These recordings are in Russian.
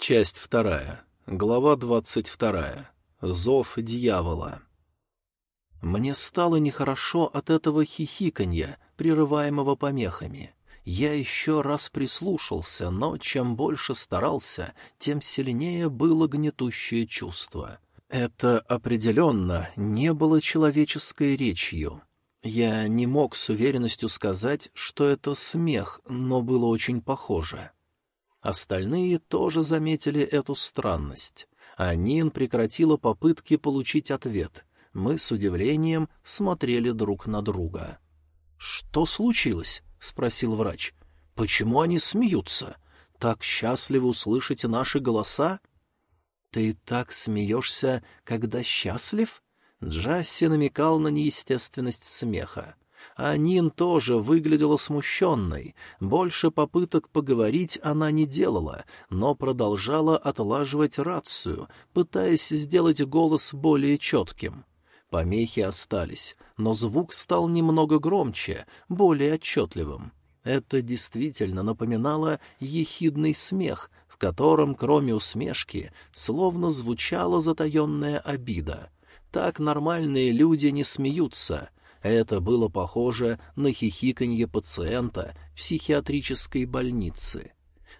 Часть вторая. Глава двадцать вторая. Зов дьявола. Мне стало нехорошо от этого хихиканья, прерываемого помехами. Я еще раз прислушался, но чем больше старался, тем сильнее было гнетущее чувство. Это определенно не было человеческой речью. Я не мог с уверенностью сказать, что это смех, но было очень похоже. Остальные тоже заметили эту странность. Анин прекратила попытки получить ответ. Мы с удивлением смотрели друг на друга. «Что случилось?» — спросил врач. «Почему они смеются? Так счастливы услышать наши голоса?» «Ты так смеешься, когда счастлив?» Джасси намекал на неестественность смеха. А Нин тоже выглядела смущенной. Больше попыток поговорить она не делала, но продолжала отлаживать рацию, пытаясь сделать голос более четким. Помехи остались, но звук стал немного громче, более отчетливым. Это действительно напоминало ехидный смех, в котором, кроме усмешки, словно звучала затаенная обида. Так нормальные люди не смеются — это было похоже на хихиканье пациента в психиатрической больнице.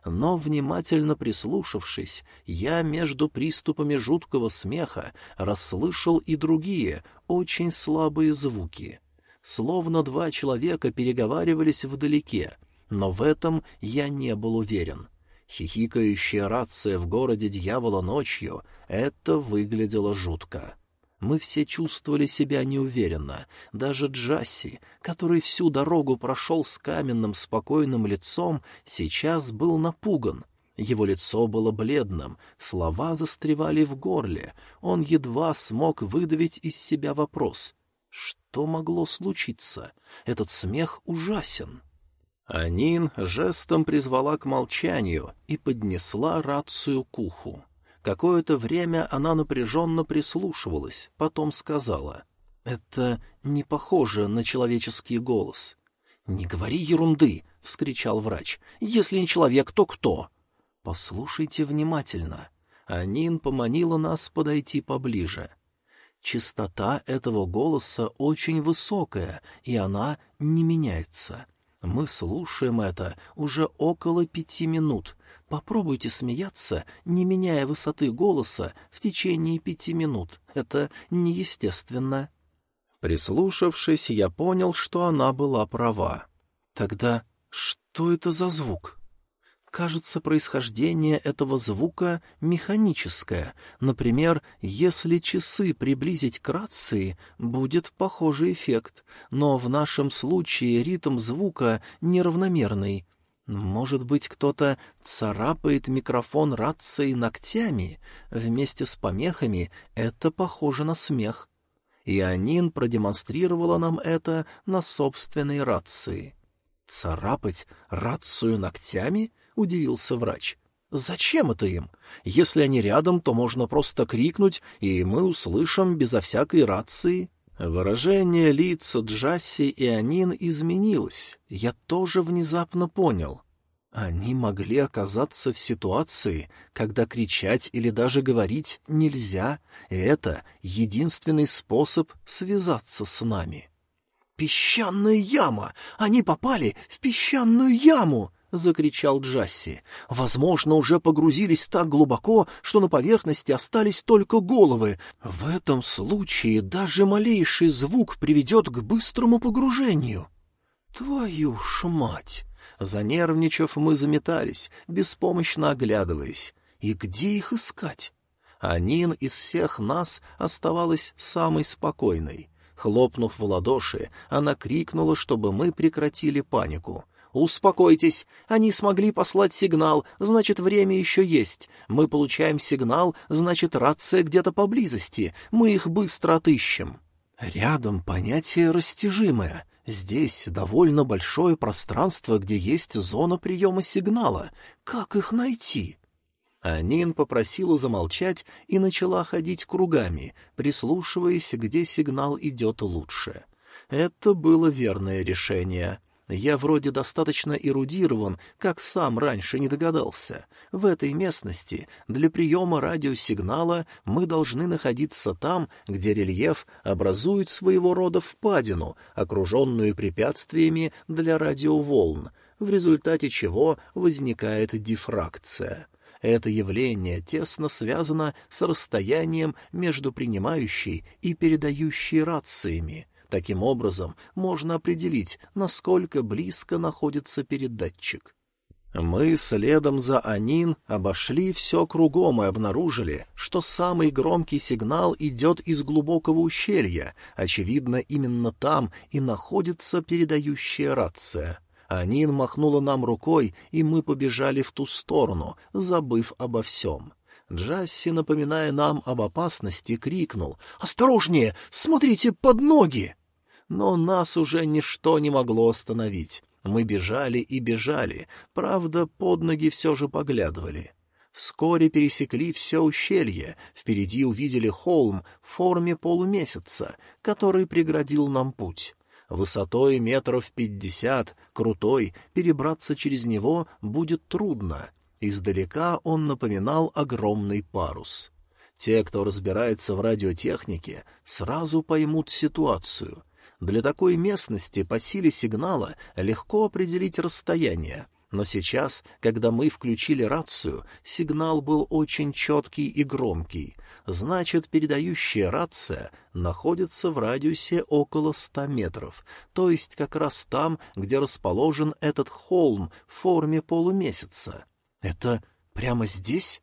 Но, внимательно прислушавшись, я между приступами жуткого смеха расслышал и другие, очень слабые звуки. Словно два человека переговаривались вдалеке, но в этом я не был уверен. Хихикающая рация в городе дьявола ночью — это выглядело жутко. Мы все чувствовали себя неуверенно. Даже Джасси, который всю дорогу прошел с каменным спокойным лицом, сейчас был напуган. Его лицо было бледным, слова застревали в горле. Он едва смог выдавить из себя вопрос. Что могло случиться? Этот смех ужасен. Анин жестом призвала к молчанию и поднесла рацию к уху. Какое-то время она напряженно прислушивалась, потом сказала. «Это не похоже на человеческий голос». «Не говори ерунды!» — вскричал врач. «Если не человек, то кто?» «Послушайте внимательно». Анин поманила нас подойти поближе. Частота этого голоса очень высокая, и она не меняется. Мы слушаем это уже около пяти минут, Попробуйте смеяться, не меняя высоты голоса в течение пяти минут. Это неестественно. Прислушавшись, я понял, что она была права. Тогда что это за звук? Кажется, происхождение этого звука механическое. Например, если часы приблизить к рации, будет похожий эффект, но в нашем случае ритм звука неравномерный — может быть, кто-то царапает микрофон рацией ногтями? Вместе с помехами это похоже на смех. И Анин продемонстрировала нам это на собственной рации. «Царапать рацию ногтями?» — удивился врач. «Зачем это им? Если они рядом, то можно просто крикнуть, и мы услышим безо всякой рации». Выражение лиц Джасси и Анин изменилось. Я тоже внезапно понял. Они могли оказаться в ситуации, когда кричать или даже говорить нельзя, и это единственный способ связаться с нами. «Песчаная яма! Они попали в песчаную яму!» — закричал Джасси. «Возможно, уже погрузились так глубоко, что на поверхности остались только головы. В этом случае даже малейший звук приведет к быстрому погружению». «Твою ж мать!» Занервничав, мы заметались, беспомощно оглядываясь. И где их искать? Анин из всех нас оставалась самой спокойной. Хлопнув в ладоши, она крикнула, чтобы мы прекратили панику. «Успокойтесь! Они смогли послать сигнал, значит, время еще есть. Мы получаем сигнал, значит, рация где-то поблизости. Мы их быстро отыщем». Рядом понятие растяжимое. Здесь довольно большое пространство, где есть зона приема сигнала. Как их найти? Анин попросила замолчать и начала ходить кругами, прислушиваясь, где сигнал идет лучше. Это было верное решение. Я вроде достаточно эрудирован, как сам раньше не догадался. В этой местности для приема радиосигнала мы должны находиться там, где рельеф образует своего рода впадину, окруженную препятствиями для радиоволн, в результате чего возникает дифракция. Это явление тесно связано с расстоянием между принимающей и передающей рациями — Таким образом, можно определить, насколько близко находится передатчик. Мы следом за Анин обошли все кругом и обнаружили, что самый громкий сигнал идет из глубокого ущелья, очевидно, именно там и находится передающая рация. Анин махнула нам рукой, и мы побежали в ту сторону, забыв обо всем. Джасси, напоминая нам об опасности, крикнул «Осторожнее! Смотрите под ноги!» Но нас уже ничто не могло остановить. Мы бежали и бежали, правда, под ноги все же поглядывали. Вскоре пересекли все ущелье, впереди увидели холм в форме полумесяца, который преградил нам путь. Высотой метров пятьдесят, крутой, перебраться через него будет трудно. Издалека он напоминал огромный парус. Те, кто разбирается в радиотехнике, сразу поймут ситуацию. Для такой местности по силе сигнала легко определить расстояние, но сейчас, когда мы включили рацию, сигнал был очень четкий и громкий. Значит, передающая рация находится в радиусе около ста метров, то есть как раз там, где расположен этот холм в форме полумесяца. Это прямо здесь?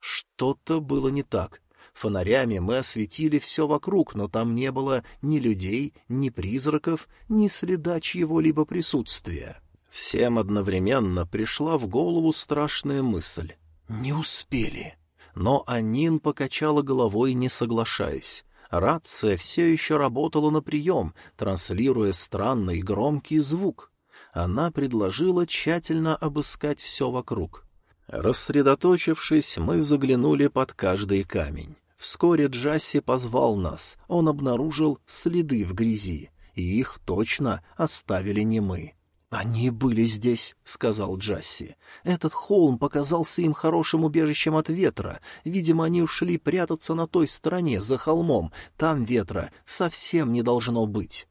Что-то было не так. Фонарями мы осветили все вокруг, но там не было ни людей, ни призраков, ни следа чьего-либо присутствия. Всем одновременно пришла в голову страшная мысль. «Не успели». Но Анин покачала головой, не соглашаясь. Рация все еще работала на прием, транслируя странный громкий звук. Она предложила тщательно обыскать все вокруг. Рассредоточившись, мы заглянули под каждый камень. Вскоре Джасси позвал нас, он обнаружил следы в грязи, и их точно оставили не мы. «Они были здесь», — сказал Джасси. «Этот холм показался им хорошим убежищем от ветра. Видимо, они ушли прятаться на той стороне, за холмом. Там ветра совсем не должно быть».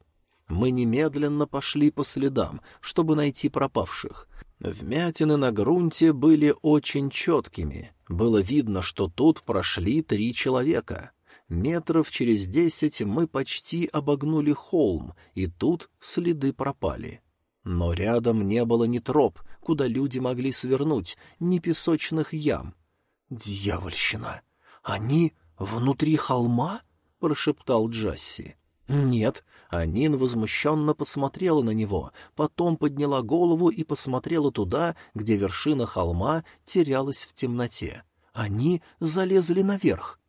Мы немедленно пошли по следам, чтобы найти пропавших. Вмятины на грунте были очень четкими. Было видно, что тут прошли три человека. Метров через десять мы почти обогнули холм, и тут следы пропали. Но рядом не было ни троп, куда люди могли свернуть, ни песочных ям. «Дьявольщина! Они внутри холма?» — прошептал Джасси. «Нет, Анин возмущенно посмотрела на него, потом подняла голову и посмотрела туда, где вершина холма терялась в темноте. Они залезли наверх.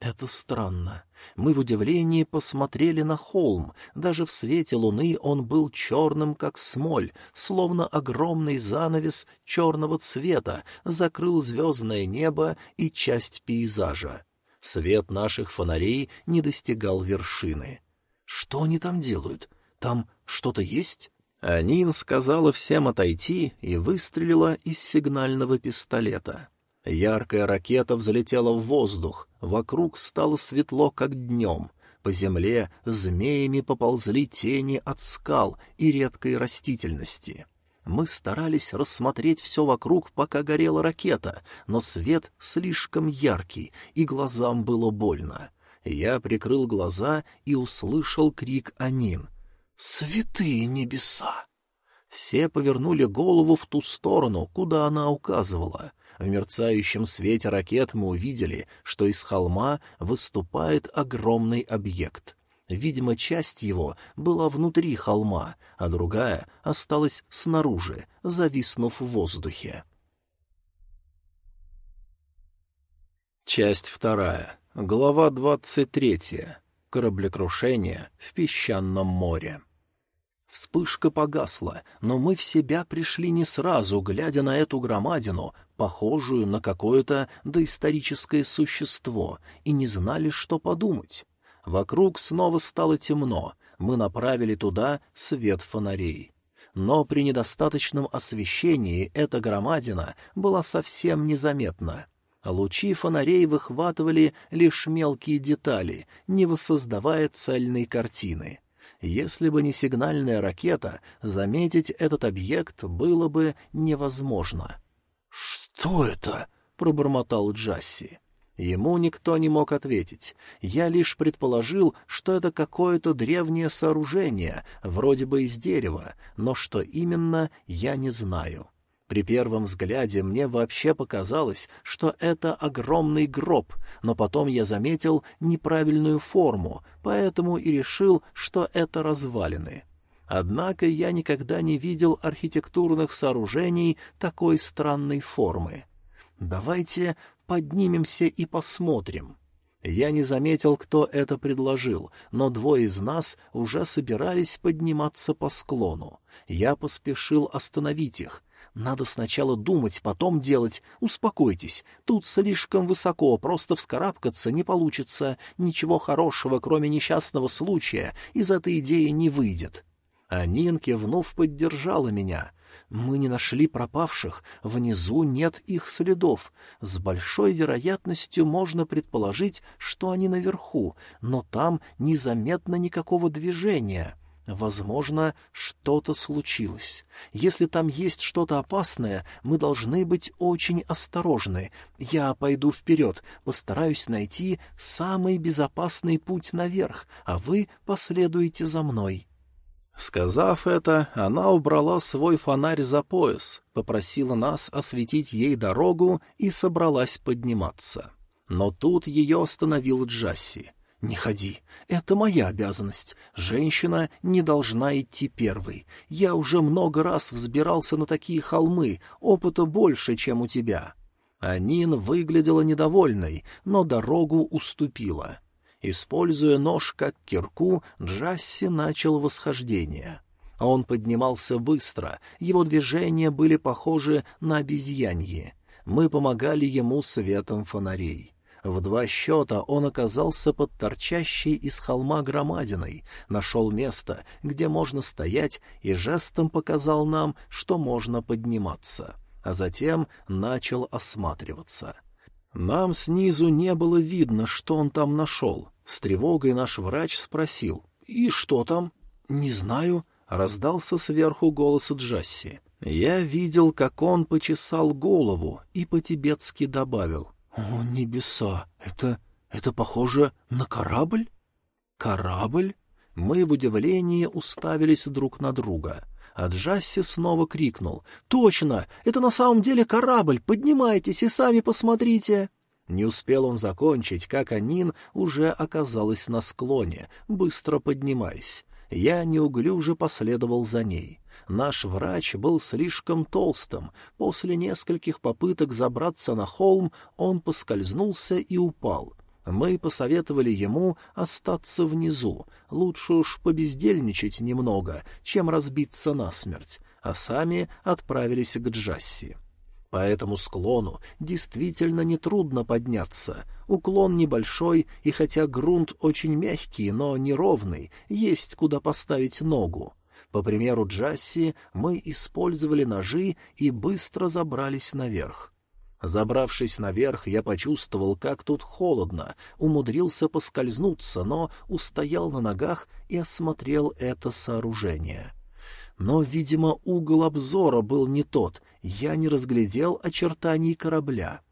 Это странно. Мы в удивлении посмотрели на холм. Даже в свете луны он был черным, как смоль, словно огромный занавес черного цвета закрыл звездное небо и часть пейзажа. Свет наших фонарей не достигал вершины. Что они там делают? Там что-то есть? Анин сказала всем отойти и выстрелила из сигнального пистолета. Яркая ракета взлетела в воздух, вокруг стало светло, как днем. По земле змеями поползли тени от скал и редкой растительности. Мы старались рассмотреть все вокруг, пока горела ракета, но свет слишком яркий, и глазам было больно. Я прикрыл глаза и услышал крик Анин. «Святые небеса!» Все повернули голову в ту сторону, куда она указывала. В мерцающем свете ракет мы увидели, что из холма выступает огромный объект. Видимо, часть его была внутри холма, а другая осталась снаружи, зависнув в воздухе. Часть вторая. Глава двадцать третья. Кораблекрушение в песчаном море. Вспышка погасла, но мы в себя пришли не сразу, глядя на эту громадину, похожую на какое-то доисторическое существо, и не знали, что подумать. Вокруг снова стало темно, мы направили туда свет фонарей. но при недостаточном освещении эта громадина была совсем незаметна. Лучи фонарей выхватывали лишь мелкие детали, не воссоздавая цельной картины. Если бы не сигнальная ракета, заметить этот объект было бы невозможно. «Что это?» — пробормотал Джасси. Ему никто не мог ответить. Я лишь предположил, что это какое-то древнее сооружение, вроде бы из дерева, но что именно, я не знаю. При первом взгляде мне вообще показалось, что это огромный гроб, но потом я заметил неправильную форму, поэтому и решил, что это развалины. Однако я никогда не видел архитектурных сооружений такой странной формы. Давайте поднимемся и посмотрим. Я не заметил, кто это предложил, но двое из нас уже собирались подниматься по склону. Я поспешил остановить их. Надо сначала думать, потом делать. Успокойтесь, тут слишком высоко, просто вскарабкаться не получится. Ничего хорошего, кроме несчастного случая, из этой идеи не выйдет. А Нин, кивнув, поддержала меня — мы не нашли пропавших, внизу нет их следов. С большой вероятностью можно предположить, что они наверху, но там незаметно никакого движения. Возможно, что-то случилось. Если там есть что-то опасное, мы должны быть очень осторожны. Я пойду вперед, постараюсь найти самый безопасный путь наверх, а вы последуете за мной. Сказав это, она убрала свой фонарь за пояс, попросила нас осветить ей дорогу и собралась подниматься. Но тут ее остановил Джасси. «Не ходи. Это моя обязанность. Женщина не должна идти первой. Я уже много раз взбирался на такие холмы, опыта больше, чем у тебя». Анин выглядела недовольной, но дорогу уступила. Используя нож как кирку, Джасси начал восхождение. Он поднимался быстро, его движения были похожи на обезьяньи. Мы помогали ему светом фонарей. В два счета он оказался под торчащей из холма громадиной, нашел место, где можно стоять, и жестом показал нам, что можно подниматься, а затем начал осматриваться. Нам снизу не было видно, что он там нашел, с тревогой наш врач спросил. «И что там?» «Не знаю», — раздался сверху голос Джасси. Я видел, как он почесал голову и по-тибетски добавил. «О, небеса! Это... это похоже на корабль?» «Корабль?» Мы в удивлении уставились друг на друга. А Джасси снова крикнул. «Точно! Это на самом деле корабль! Поднимайтесь и сами посмотрите!» Не успел он закончить, как Анин уже оказалась на склоне, быстро поднимаясь. Я неуклюже последовал за ней. Наш врач был слишком толстым. После нескольких попыток забраться на холм он поскользнулся и упал. Мы посоветовали ему остаться внизу, лучше уж побездельничать немного, чем разбиться насмерть, а сами отправились к Джасси. По этому склону действительно нетрудно подняться. Уклон небольшой, и хотя грунт очень мягкий, но неровный, есть куда поставить ногу. По примеру Джасси, мы использовали ножи и быстро забрались наверх. Забравшись наверх, я почувствовал, как тут холодно, умудрился поскользнуться, но устоял на ногах и осмотрел это сооружение. Но, видимо, угол обзора был не тот, я не разглядел очертаний корабля.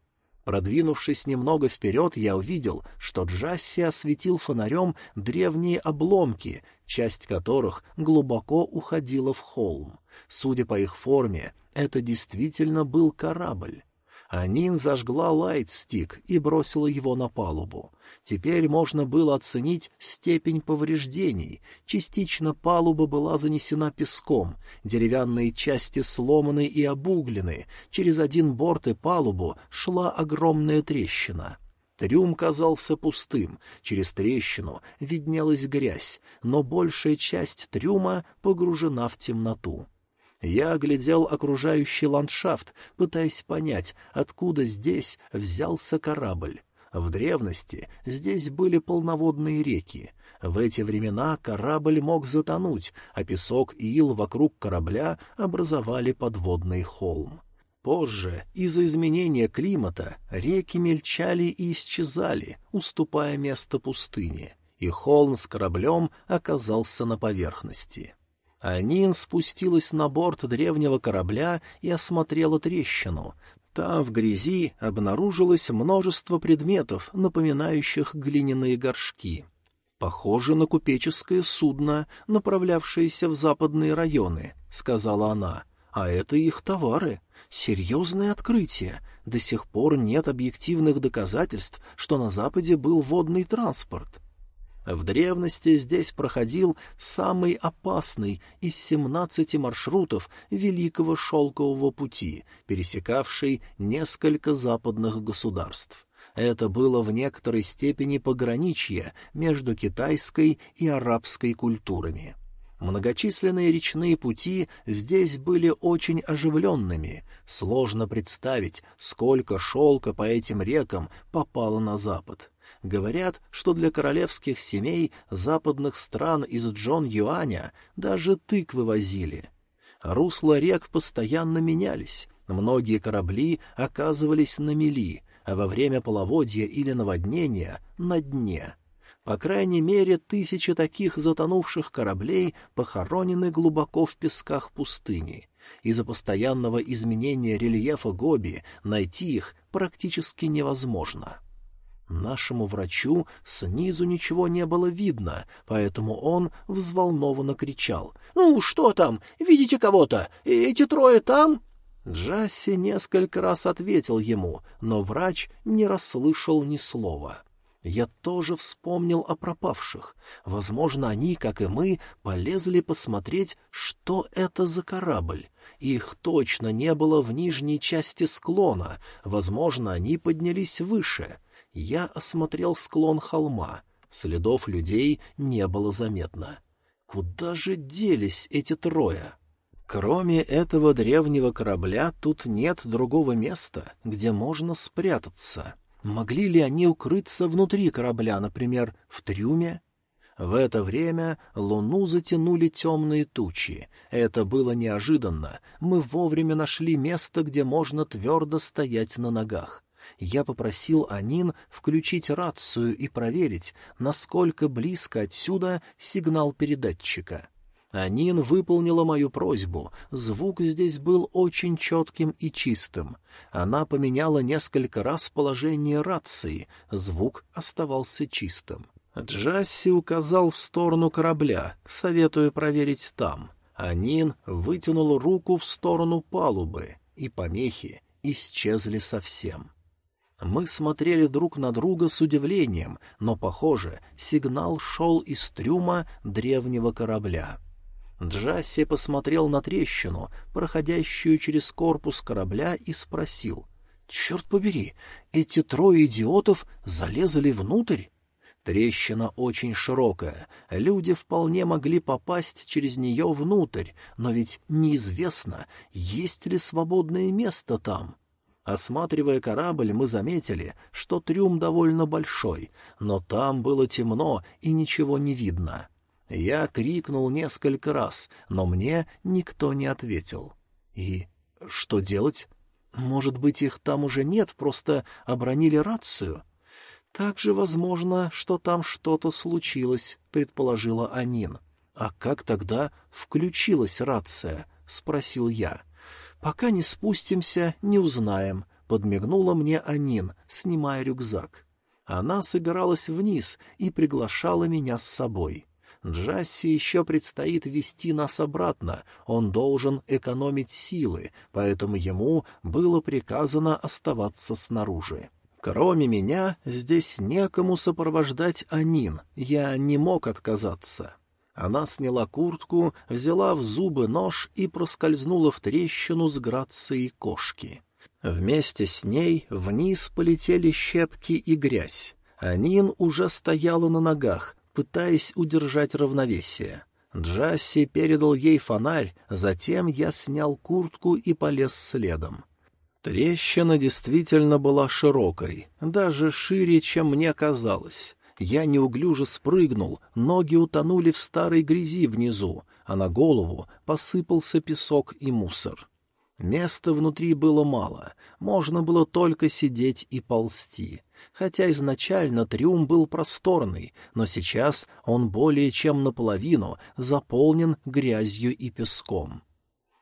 Продвинувшись немного вперед, я увидел, что Джасси осветил фонарем древние обломки, часть которых глубоко уходила в холм. Судя по их форме, это действительно был корабль. Анин зажгла лайтстик и бросила его на палубу. Теперь можно было оценить степень повреждений. Частично палуба была занесена песком, деревянные части сломаны и обуглены, через один борт и палубу шла огромная трещина. Трюм казался пустым, через трещину виднелась грязь, но большая часть трюма погружена в темноту. Я оглядел окружающий ландшафт, пытаясь понять, откуда здесь взялся корабль. В древности здесь были полноводные реки. В эти времена корабль мог затонуть, а песок и ил вокруг корабля образовали подводный холм. Позже, из-за изменения климата, реки мельчали и исчезали, уступая место пустыне, и холм с кораблем оказался на поверхности. Анин спустилась на борт древнего корабля и осмотрела трещину. Там в грязи обнаружилось множество предметов, напоминающих глиняные горшки. «Похоже на купеческое судно, направлявшееся в западные районы», — сказала она. «А это их товары. Серьезное открытие. До сих пор нет объективных доказательств, что на Западе был водный транспорт». В древности здесь проходил самый опасный из семнадцати маршрутов Великого Шелкового пути, пересекавший несколько западных государств. Это было в некоторой степени пограничье между китайской и арабской культурами. Многочисленные речные пути здесь были очень оживленными. Сложно представить, сколько шелка по этим рекам попало на запад. Говорят, что для королевских семей западных стран из Джон-Юаня даже тыквы возили. Русла рек постоянно менялись, многие корабли оказывались на мели, а во время половодья или наводнения — на дне. По крайней мере, тысячи таких затонувших кораблей похоронены глубоко в песках пустыни. Из-за постоянного изменения рельефа Гоби найти их практически невозможно. Нашему врачу снизу ничего не было видно, поэтому он взволнованно кричал. «Ну, что там? Видите кого-то? Эти трое там?» Джасси несколько раз ответил ему, но врач не расслышал ни слова. Я тоже вспомнил о пропавших. Возможно, они, как и мы, полезли посмотреть, что это за корабль. Их точно не было в нижней части склона, возможно, они поднялись выше. Я осмотрел склон холма. Следов людей не было заметно. Куда же делись эти трое? Кроме этого древнего корабля тут нет другого места, где можно спрятаться. Могли ли они укрыться внутри корабля, например, в трюме? В это время луну затянули темные тучи. Это было неожиданно. Мы вовремя нашли место, где можно твердо стоять на ногах. Я попросил Анин включить рацию и проверить, насколько близко отсюда сигнал передатчика. Анин выполнила мою просьбу, звук здесь был очень четким и чистым. Она поменяла несколько раз положение рации, звук оставался чистым. Джасси указал в сторону корабля, советуя проверить там. Анин вытянул руку в сторону палубы, и помехи исчезли совсем. Мы смотрели друг на друга с удивлением, но, похоже, сигнал шел из трюма древнего корабля. Джасси посмотрел на трещину, проходящую через корпус корабля, и спросил. «Черт побери, эти трое идиотов залезли внутрь?» Трещина очень широкая, люди вполне могли попасть через нее внутрь, но ведь неизвестно, есть ли свободное место там. Осматривая корабль, мы заметили, что трюм довольно большой, но там было темно и ничего не видно. Я крикнул несколько раз, но мне никто не ответил. И что делать? Может быть, их там уже нет, просто обронили рацию? Также возможно, что там что-то случилось, предположила Анин. А как тогда включилась рация? спросил я. Пока не спустимся, не узнаем, подмигнула мне Анин, снимая рюкзак. Она собиралась вниз и приглашала меня с собой. Джасси еще предстоит вести нас обратно, он должен экономить силы, поэтому ему было приказано оставаться снаружи. Кроме меня, здесь некому сопровождать Анин, я не мог отказаться. Она сняла куртку, взяла в зубы нож и проскользнула в трещину с грацией кошки. Вместе с ней вниз полетели щепки и грязь. Анин уже стояла на ногах, пытаясь удержать равновесие. Джасси передал ей фонарь, затем я снял куртку и полез следом. Трещина действительно была широкой, даже шире, чем мне казалось. Я неуклюже спрыгнул, ноги утонули в старой грязи внизу, а на голову посыпался песок и мусор. Места внутри было мало, можно было только сидеть и ползти. Хотя изначально трюм был просторный, но сейчас он более чем наполовину заполнен грязью и песком.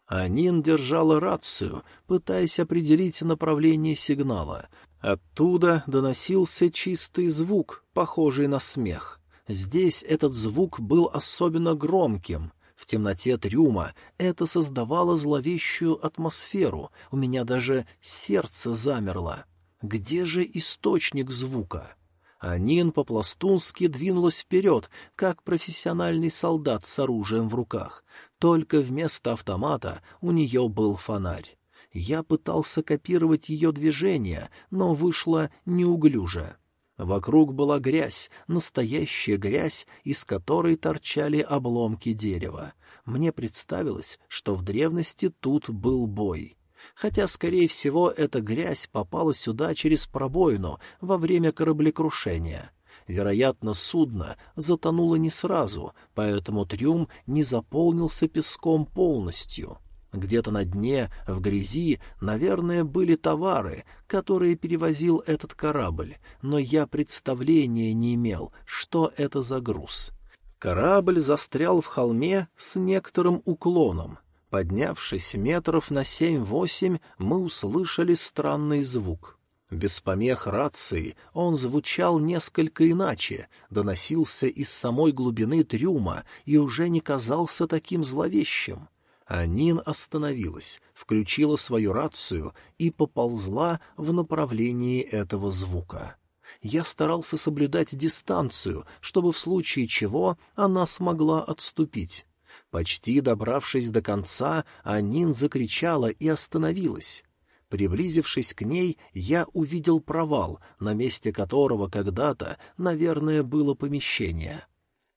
Анин держала рацию, пытаясь определить направление сигнала. Оттуда доносился чистый звук, похожий на смех. Здесь этот звук был особенно громким. В темноте трюма это создавало зловещую атмосферу, у меня даже сердце замерло. Где же источник звука? Анин по-пластунски двинулась вперед, как профессиональный солдат с оружием в руках. Только вместо автомата у нее был фонарь. Я пытался копировать ее движения, но вышло неуглюже. Вокруг была грязь, настоящая грязь, из которой торчали обломки дерева. Мне представилось, что в древности тут был бой. Хотя, скорее всего, эта грязь попала сюда через пробоину во время кораблекрушения. Вероятно, судно затонуло не сразу, поэтому трюм не заполнился песком полностью. Где-то на дне, в грязи, наверное, были товары, которые перевозил этот корабль, но я представления не имел, что это за груз. Корабль застрял в холме с некоторым уклоном. Поднявшись метров на семь-восемь, мы услышали странный звук. Без помех рации он звучал несколько иначе, доносился из самой глубины трюма и уже не казался таким зловещим. А Нин остановилась, включила свою рацию и поползла в направлении этого звука. Я старался соблюдать дистанцию, чтобы в случае чего она смогла отступить. Почти добравшись до конца, Анин закричала и остановилась. Приблизившись к ней, я увидел провал, на месте которого когда-то, наверное, было помещение.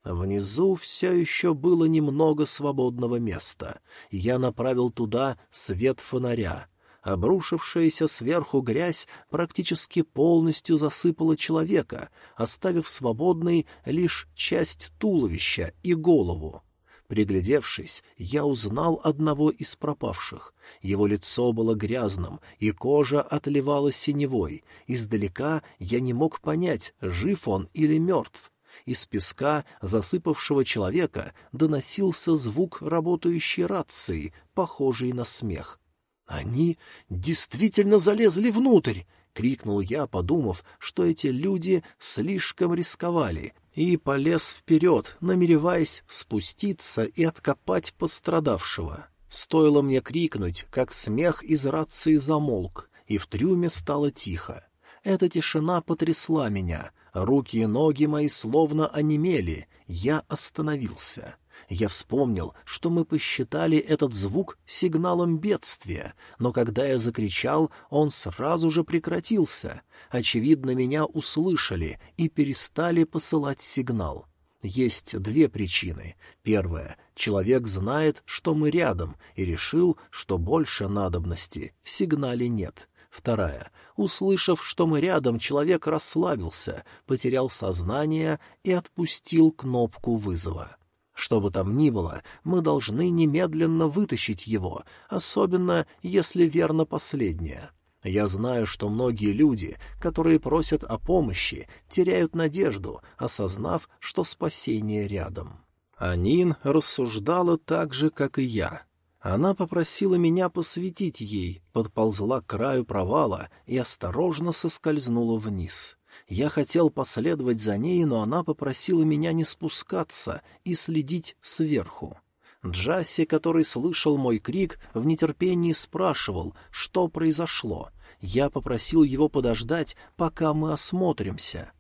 Внизу все еще было немного свободного места. Я направил туда свет фонаря. Обрушившаяся сверху грязь практически полностью засыпала человека, оставив свободной лишь часть туловища и голову. Приглядевшись, я узнал одного из пропавших. Его лицо было грязным, и кожа отливала синевой. Издалека я не мог понять, жив он или мертв. Из песка засыпавшего человека доносился звук работающей рации, похожий на смех. «Они действительно залезли внутрь!» — крикнул я, подумав, что эти люди слишком рисковали, и полез вперед, намереваясь спуститься и откопать пострадавшего. Стоило мне крикнуть, как смех из рации замолк, и в трюме стало тихо. Эта тишина потрясла меня, руки и ноги мои словно онемели, я остановился. Я вспомнил, что мы посчитали этот звук сигналом бедствия, но когда я закричал, он сразу же прекратился. Очевидно, меня услышали и перестали посылать сигнал. Есть две причины. Первая — человек знает, что мы рядом, и решил, что больше надобности в сигнале нет. Вторая — услышав, что мы рядом, человек расслабился, потерял сознание и отпустил кнопку вызова. Что бы там ни было, мы должны немедленно вытащить его, особенно если верно последнее. Я знаю, что многие люди, которые просят о помощи, теряют надежду, осознав, что спасение рядом. Анин рассуждала так же, как и я. Она попросила меня посвятить ей, подползла к краю провала и осторожно соскользнула вниз. Я хотел последовать за ней, но она попросила меня не спускаться и следить сверху. Джасси, который слышал мой крик, в нетерпении спрашивал, что произошло. Я попросил его подождать, пока мы осмотримся.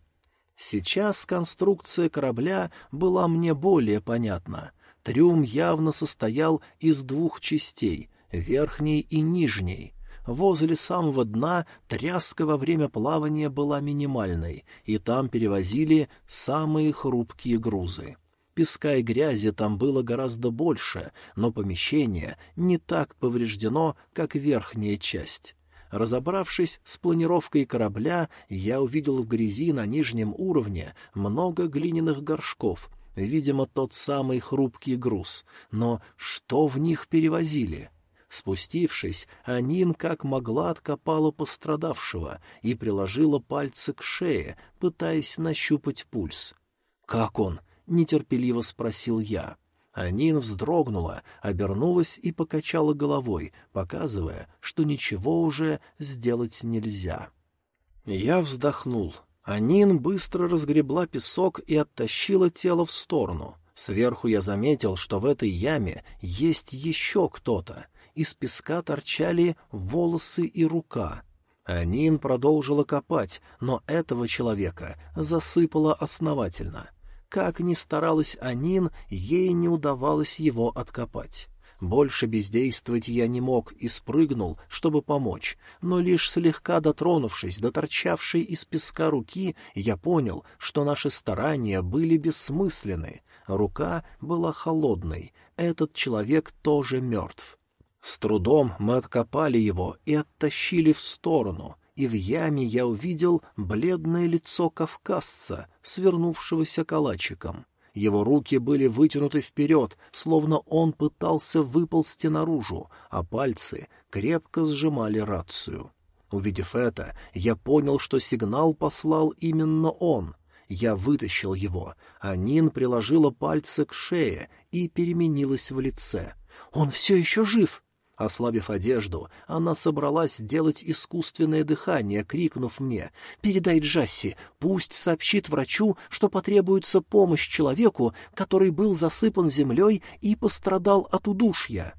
Сейчас конструкция корабля была мне более понятна. Трюм явно состоял из двух частей — верхней и нижней — Возле самого дна тряска во время плавания была минимальной, и там перевозили самые хрупкие грузы. Песка и грязи там было гораздо больше, но помещение не так повреждено, как верхняя часть. Разобравшись с планировкой корабля, я увидел в грязи на нижнем уровне много глиняных горшков, видимо, тот самый хрупкий груз. Но что в них перевозили? Спустившись, Анин как могла откопала пострадавшего и приложила пальцы к шее, пытаясь нащупать пульс. «Как он?» — нетерпеливо спросил я. Анин вздрогнула, обернулась и покачала головой, показывая, что ничего уже сделать нельзя. Я вздохнул. Анин быстро разгребла песок и оттащила тело в сторону. Сверху я заметил, что в этой яме есть еще кто-то. Из песка торчали волосы и рука. Анин продолжила копать, но этого человека засыпала основательно — как ни старалась Анин, ей не удавалось его откопать. Больше бездействовать я не мог и спрыгнул, чтобы помочь, но лишь слегка дотронувшись до торчавшей из песка руки, я понял, что наши старания были бессмысленны. Рука была холодной, этот человек тоже мертв. С трудом мы откопали его и оттащили в сторону — и в яме я увидел бледное лицо кавказца, свернувшегося калачиком. Его руки были вытянуты вперед, словно он пытался выползти наружу, а пальцы крепко сжимали рацию. Увидев это, я понял, что сигнал послал именно он. Я вытащил его, а Нин приложила пальцы к шее и переменилась в лице. «Он все еще жив!» Ослабив одежду, она собралась делать искусственное дыхание, крикнув мне «Передай Джасси, пусть сообщит врачу, что потребуется помощь человеку, который был засыпан землей и пострадал от удушья».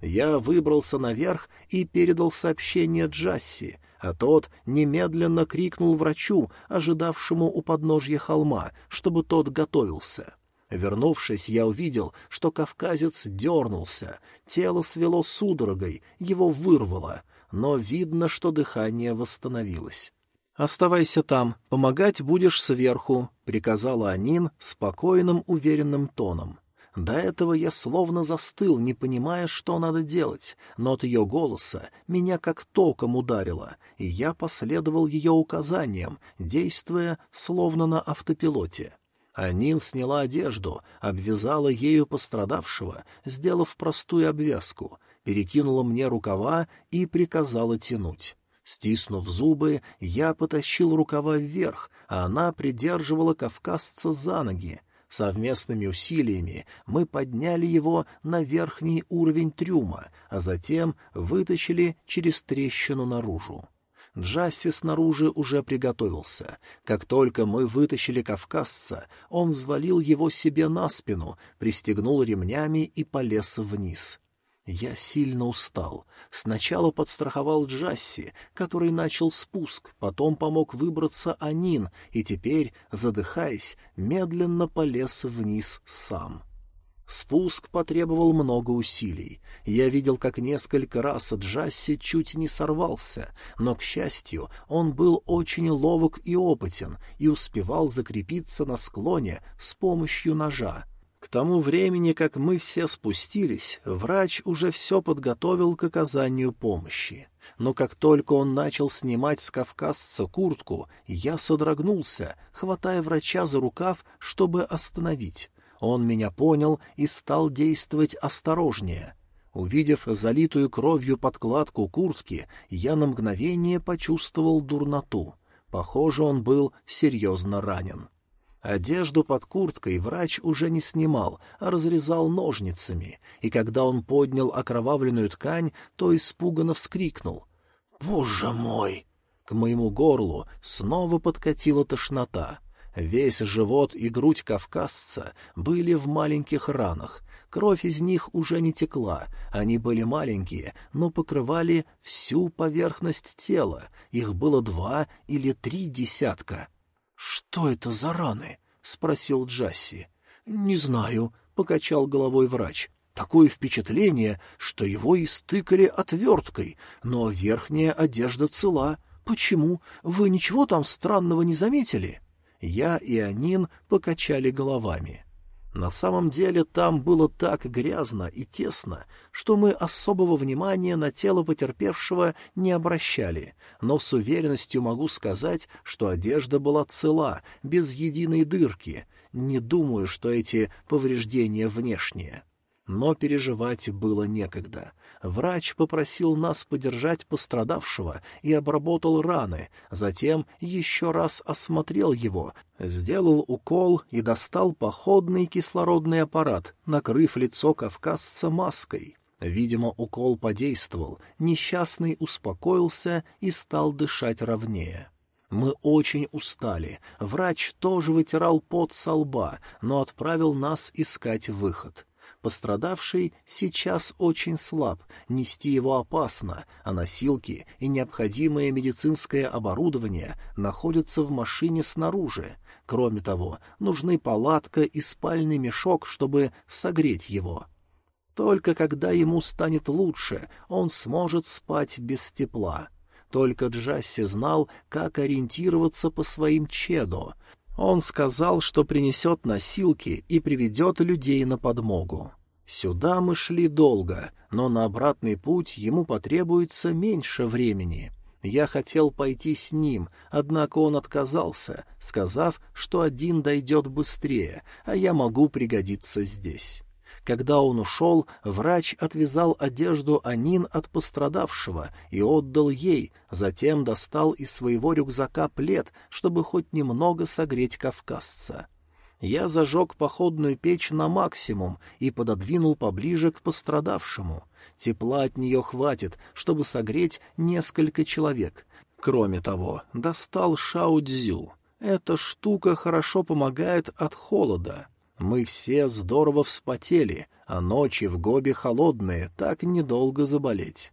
Я выбрался наверх и передал сообщение Джасси, а тот немедленно крикнул врачу, ожидавшему у подножья холма, чтобы тот готовился. Вернувшись, я увидел, что кавказец дернулся, тело свело судорогой, его вырвало, но видно, что дыхание восстановилось. «Оставайся там, помогать будешь сверху», — приказала Анин спокойным, уверенным тоном. До этого я словно застыл, не понимая, что надо делать, но от ее голоса меня как током ударило, и я последовал ее указаниям, действуя словно на автопилоте. Анин сняла одежду, обвязала ею пострадавшего, сделав простую обвязку, перекинула мне рукава и приказала тянуть. Стиснув зубы, я потащил рукава вверх, а она придерживала кавказца за ноги. Совместными усилиями мы подняли его на верхний уровень трюма, а затем вытащили через трещину наружу. Джасси снаружи уже приготовился. Как только мы вытащили кавказца, он взвалил его себе на спину, пристегнул ремнями и полез вниз. Я сильно устал. Сначала подстраховал Джасси, который начал спуск, потом помог выбраться Анин, и теперь, задыхаясь, медленно полез вниз сам. Спуск потребовал много усилий. Я видел, как несколько раз Джасси чуть не сорвался, но, к счастью, он был очень ловок и опытен и успевал закрепиться на склоне с помощью ножа. К тому времени, как мы все спустились, врач уже все подготовил к оказанию помощи. Но как только он начал снимать с кавказца куртку, я содрогнулся, хватая врача за рукав, чтобы остановить. Он меня понял и стал действовать осторожнее. Увидев залитую кровью подкладку куртки, я на мгновение почувствовал дурноту. Похоже, он был серьезно ранен. Одежду под курткой врач уже не снимал, а разрезал ножницами, и когда он поднял окровавленную ткань, то испуганно вскрикнул. «Боже мой!» К моему горлу снова подкатила тошнота. Весь живот и грудь кавказца были в маленьких ранах. Кровь из них уже не текла, они были маленькие, но покрывали всю поверхность тела. Их было два или три десятка. — Что это за раны? — спросил Джасси. — Не знаю, — покачал головой врач. Такое впечатление, что его истыкали отверткой, но верхняя одежда цела. Почему? Вы ничего там странного не заметили? — я и Анин покачали головами. На самом деле там было так грязно и тесно, что мы особого внимания на тело потерпевшего не обращали, но с уверенностью могу сказать, что одежда была цела, без единой дырки. Не думаю, что эти повреждения внешние. Но переживать было некогда. Врач попросил нас подержать пострадавшего и обработал раны, затем еще раз осмотрел его, сделал укол и достал походный кислородный аппарат, накрыв лицо кавказца маской. Видимо, укол подействовал, несчастный успокоился и стал дышать ровнее. Мы очень устали, врач тоже вытирал пот со лба, но отправил нас искать выход. Пострадавший сейчас очень слаб, нести его опасно, а носилки и необходимое медицинское оборудование находятся в машине снаружи. Кроме того, нужны палатка и спальный мешок, чтобы согреть его. Только когда ему станет лучше, он сможет спать без тепла. Только Джасси знал, как ориентироваться по своим чедо, он сказал, что принесет носилки и приведет людей на подмогу. Сюда мы шли долго, но на обратный путь ему потребуется меньше времени. Я хотел пойти с ним, однако он отказался, сказав, что один дойдет быстрее, а я могу пригодиться здесь. Когда он ушел, врач отвязал одежду Анин от пострадавшего и отдал ей, затем достал из своего рюкзака плед, чтобы хоть немного согреть кавказца. Я зажег походную печь на максимум и пододвинул поближе к пострадавшему. Тепла от нее хватит, чтобы согреть несколько человек. Кроме того, достал шаудзю. Эта штука хорошо помогает от холода. Мы все здорово вспотели, а ночи в Гобе холодные, так недолго заболеть.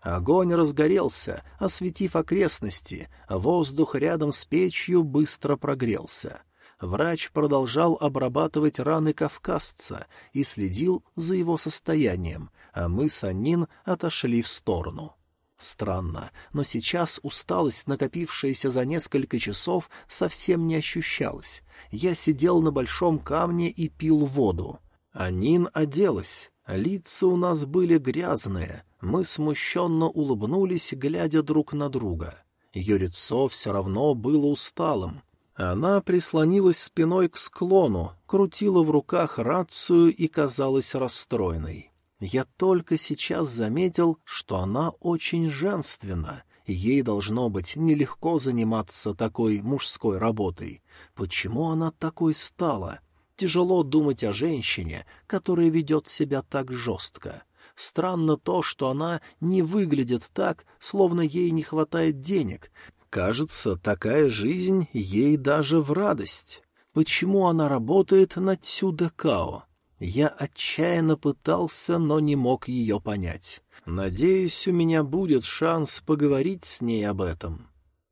Огонь разгорелся, осветив окрестности, а воздух рядом с печью быстро прогрелся. Врач продолжал обрабатывать раны кавказца и следил за его состоянием, а мы с Анин отошли в сторону. Странно, но сейчас усталость, накопившаяся за несколько часов, совсем не ощущалась. Я сидел на большом камне и пил воду. Анин оделась. Лица у нас были грязные. Мы смущенно улыбнулись, глядя друг на друга. Ее лицо все равно было усталым. Она прислонилась спиной к склону, крутила в руках рацию и казалась расстроенной. Я только сейчас заметил, что она очень женственна, ей должно быть нелегко заниматься такой мужской работой. Почему она такой стала? Тяжело думать о женщине, которая ведет себя так жестко. Странно то, что она не выглядит так, словно ей не хватает денег. Кажется, такая жизнь ей даже в радость. Почему она работает над Сюдекао? Я отчаянно пытался, но не мог ее понять. Надеюсь, у меня будет шанс поговорить с ней об этом.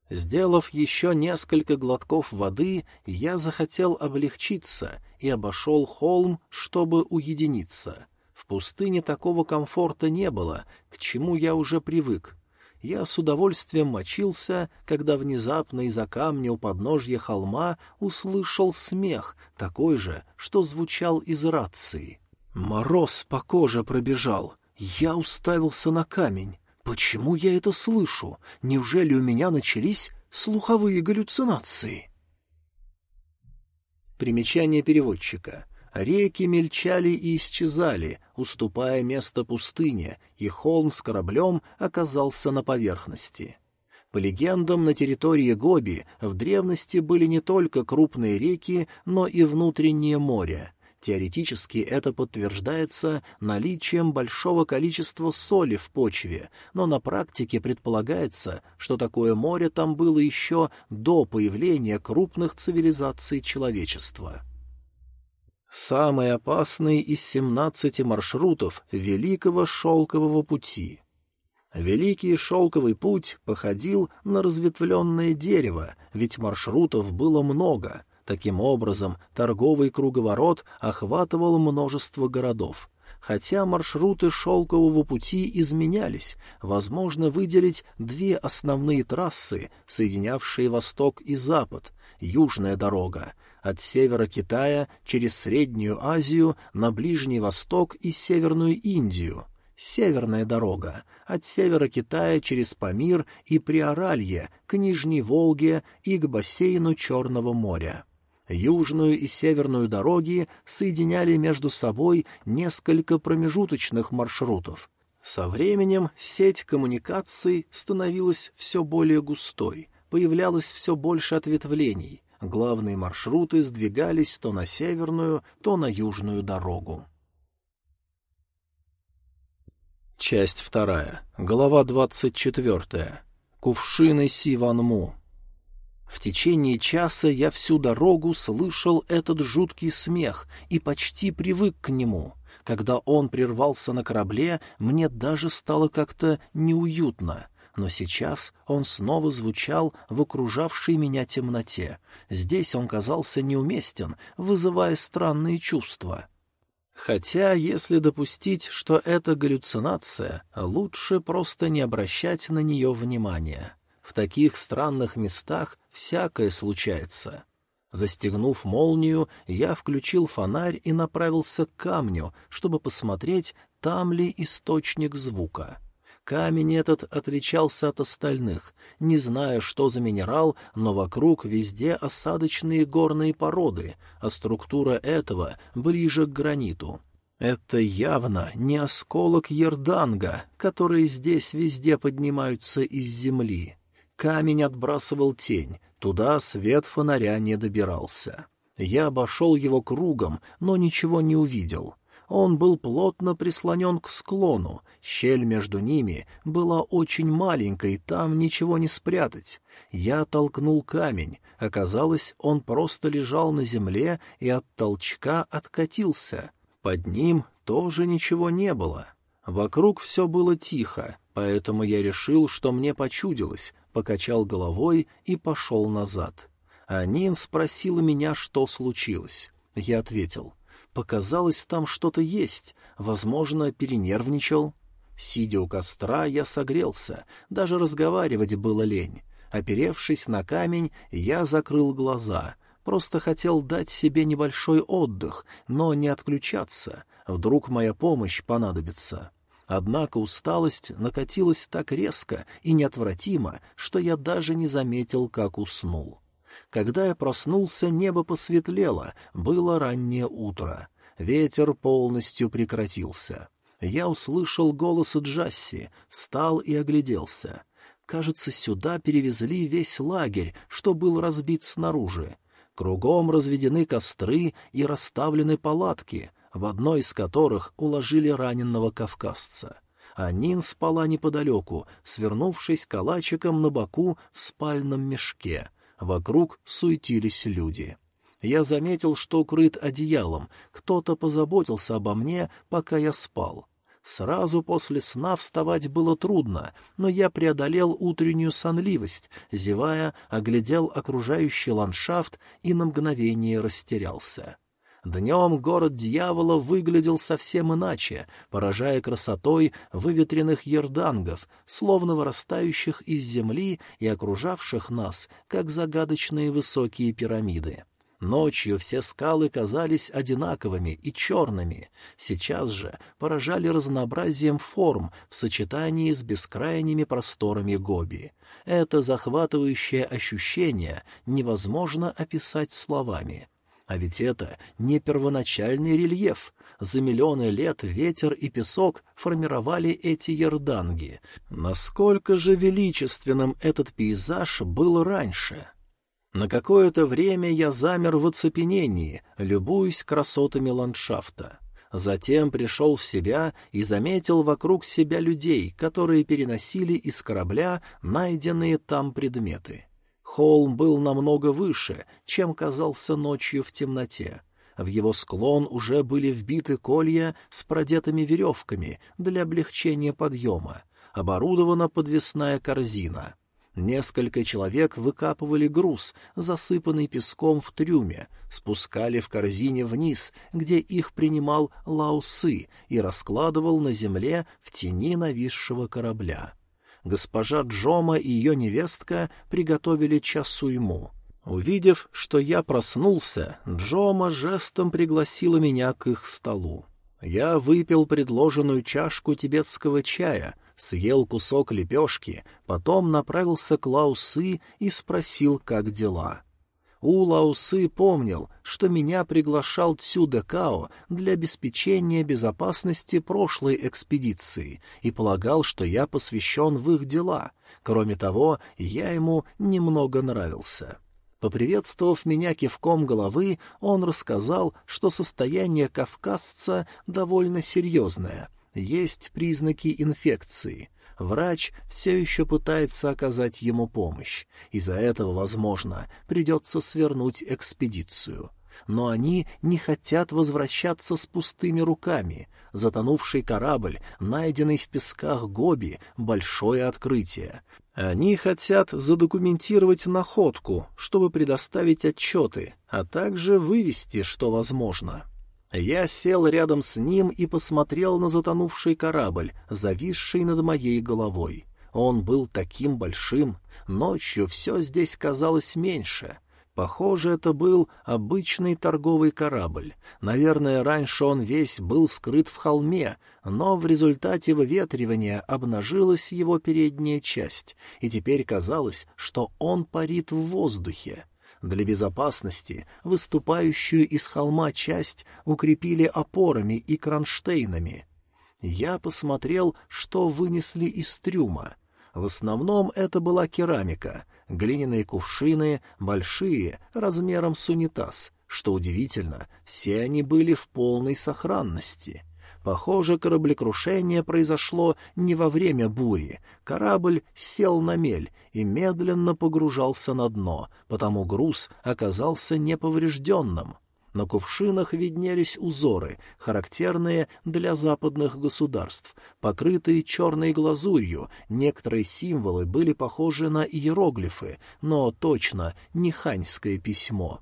Сделав еще несколько глотков воды, я захотел облегчиться и обошел холм, чтобы уединиться. В пустыне такого комфорта не было, к чему я уже привык я с удовольствием мочился, когда внезапно из-за камня у подножья холма услышал смех, такой же, что звучал из рации. Мороз по коже пробежал. Я уставился на камень. Почему я это слышу? Неужели у меня начались слуховые галлюцинации? Примечание переводчика. Реки мельчали и исчезали, уступая место пустыне, и холм с кораблем оказался на поверхности. По легендам, на территории Гоби в древности были не только крупные реки, но и внутреннее море. Теоретически это подтверждается наличием большого количества соли в почве, но на практике предполагается, что такое море там было еще до появления крупных цивилизаций человечества. Самый опасный из семнадцати маршрутов Великого Шелкового пути. Великий Шелковый путь походил на разветвленное дерево, ведь маршрутов было много. Таким образом, торговый круговорот охватывал множество городов. Хотя маршруты шелкового пути изменялись, возможно выделить две основные трассы, соединявшие восток и запад, южная дорога, от севера Китая через Среднюю Азию на Ближний Восток и Северную Индию, северная дорога, от севера Китая через Памир и Приоралье к Нижней Волге и к бассейну Черного моря. Южную и северную дороги соединяли между собой несколько промежуточных маршрутов. Со временем сеть коммуникаций становилась все более густой, появлялось все больше ответвлений, главные маршруты сдвигались то на северную, то на южную дорогу. Часть вторая. Глава двадцать четвертая. Кувшины Сиванму. В течение часа я всю дорогу слышал этот жуткий смех и почти привык к нему. Когда он прервался на корабле, мне даже стало как-то неуютно. Но сейчас он снова звучал в окружавшей меня темноте. Здесь он казался неуместен, вызывая странные чувства. Хотя, если допустить, что это галлюцинация, лучше просто не обращать на нее внимания. В таких странных местах всякое случается. Застегнув молнию, я включил фонарь и направился к камню, чтобы посмотреть, там ли источник звука. Камень этот отличался от остальных. Не знаю, что за минерал, но вокруг везде осадочные горные породы, а структура этого ближе к граниту. Это явно не осколок Ерданга, которые здесь везде поднимаются из земли. Камень отбрасывал тень, туда свет фонаря не добирался. Я обошел его кругом, но ничего не увидел. Он был плотно прислонен к склону, щель между ними была очень маленькой, там ничего не спрятать. Я толкнул камень, оказалось, он просто лежал на земле и от толчка откатился. Под ним тоже ничего не было. Вокруг все было тихо, поэтому я решил, что мне почудилось, покачал головой и пошел назад. Анин спросила меня, что случилось. Я ответил — Показалось, там что-то есть, возможно, перенервничал. Сидя у костра, я согрелся, даже разговаривать было лень. Оперевшись на камень, я закрыл глаза. Просто хотел дать себе небольшой отдых, но не отключаться. Вдруг моя помощь понадобится. Однако усталость накатилась так резко и неотвратимо, что я даже не заметил, как уснул. Когда я проснулся, небо посветлело, было раннее утро. Ветер полностью прекратился. Я услышал голос Джасси, встал и огляделся. Кажется, сюда перевезли весь лагерь, что был разбит снаружи. Кругом разведены костры и расставлены палатки, в одной из которых уложили раненого кавказца. А Нин спала неподалеку, свернувшись калачиком на боку в спальном мешке — Вокруг суетились люди. Я заметил, что укрыт одеялом, кто-то позаботился обо мне, пока я спал. Сразу после сна вставать было трудно, но я преодолел утреннюю сонливость, зевая, оглядел окружающий ландшафт и на мгновение растерялся. Днем город дьявола выглядел совсем иначе, поражая красотой выветренных ердангов, словно вырастающих из земли и окружавших нас, как загадочные высокие пирамиды. Ночью все скалы казались одинаковыми и черными, сейчас же поражали разнообразием форм в сочетании с бескрайними просторами Гоби. Это захватывающее ощущение невозможно описать словами. А ведь это не первоначальный рельеф. За миллионы лет ветер и песок формировали эти ерданги. Насколько же величественным этот пейзаж был раньше? На какое-то время я замер в оцепенении, любуясь красотами ландшафта. Затем пришел в себя и заметил вокруг себя людей, которые переносили из корабля найденные там предметы. Холм был намного выше, чем казался ночью в темноте. В его склон уже были вбиты колья с продетыми веревками для облегчения подъема. Оборудована подвесная корзина. Несколько человек выкапывали груз, засыпанный песком в трюме, спускали в корзине вниз, где их принимал Лаусы и раскладывал на земле в тени нависшего корабля. Госпожа Джома и ее невестка приготовили часуйму. Увидев, что я проснулся, Джома жестом пригласила меня к их столу. Я выпил предложенную чашку тибетского чая, съел кусок лепешки, потом направился к Лаусы и спросил, как дела. У Лаусы помнил, что меня приглашал Цю Декао для обеспечения безопасности прошлой экспедиции и полагал, что я посвящен в их дела. Кроме того, я ему немного нравился. Поприветствовав меня кивком головы, он рассказал, что состояние кавказца довольно серьезное. Есть признаки инфекции. Врач все еще пытается оказать ему помощь. Из-за этого, возможно, придется свернуть экспедицию. Но они не хотят возвращаться с пустыми руками. Затонувший корабль, найденный в песках Гоби, — большое открытие. Они хотят задокументировать находку, чтобы предоставить отчеты, а также вывести, что возможно. Я сел рядом с ним и посмотрел на затонувший корабль, зависший над моей головой. Он был таким большим, ночью все здесь казалось меньше. Похоже, это был обычный торговый корабль. Наверное, раньше он весь был скрыт в холме, но в результате выветривания обнажилась его передняя часть, и теперь казалось, что он парит в воздухе. Для безопасности выступающую из холма часть укрепили опорами и кронштейнами. Я посмотрел, что вынесли из трюма. В основном это была керамика, глиняные кувшины, большие, размером с унитаз. Что удивительно, все они были в полной сохранности. Похоже, кораблекрушение произошло не во время бури. Корабль сел на мель и медленно погружался на дно, потому груз оказался неповрежденным. На кувшинах виднелись узоры, характерные для западных государств, покрытые черной глазурью, некоторые символы были похожи на иероглифы, но точно не ханьское письмо.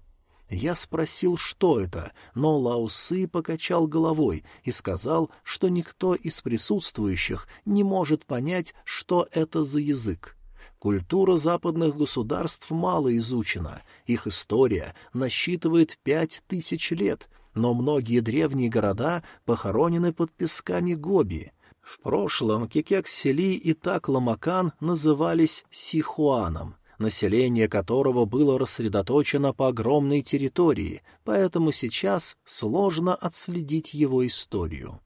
Я спросил, что это, но Лаусы покачал головой и сказал, что никто из присутствующих не может понять, что это за язык. Культура западных государств мало изучена, их история насчитывает пять тысяч лет, но многие древние города похоронены под песками Гоби. В прошлом Кекек-Сели и Так-Ламакан назывались Сихуаном, население которого было рассредоточено по огромной территории, поэтому сейчас сложно отследить его историю.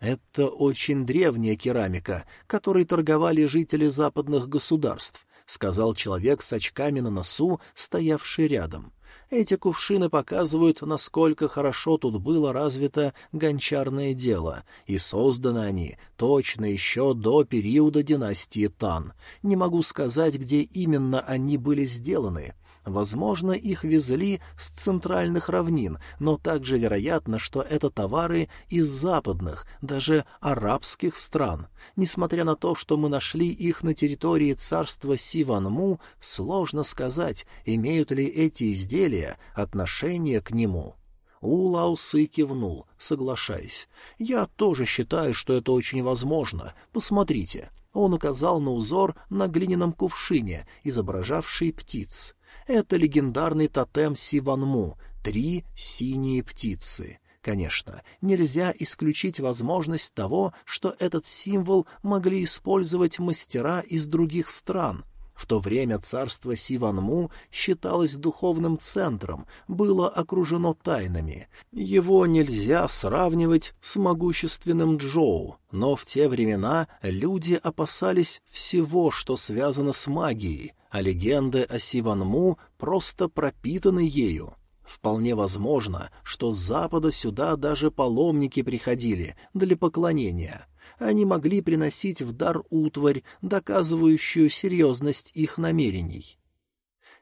Это очень древняя керамика, которой торговали жители западных государств, сказал человек с очками на носу, стоявший рядом. Эти кувшины показывают, насколько хорошо тут было развито гончарное дело, и созданы они точно еще до периода династии Тан. Не могу сказать, где именно они были сделаны, Возможно, их везли с центральных равнин, но также вероятно, что это товары из западных, даже арабских стран. Несмотря на то, что мы нашли их на территории царства Сиванму, сложно сказать, имеют ли эти изделия отношение к нему. У Лаусы кивнул, соглашаясь. «Я тоже считаю, что это очень возможно. Посмотрите». Он указал на узор на глиняном кувшине, изображавший птиц. Это легендарный тотем Сиванму — три синие птицы. Конечно, нельзя исключить возможность того, что этот символ могли использовать мастера из других стран. В то время царство Сиванму считалось духовным центром, было окружено тайнами. Его нельзя сравнивать с могущественным Джоу, но в те времена люди опасались всего, что связано с магией, а легенды о Сиванму просто пропитаны ею. Вполне возможно, что с запада сюда даже паломники приходили для поклонения. Они могли приносить в дар утварь, доказывающую серьезность их намерений.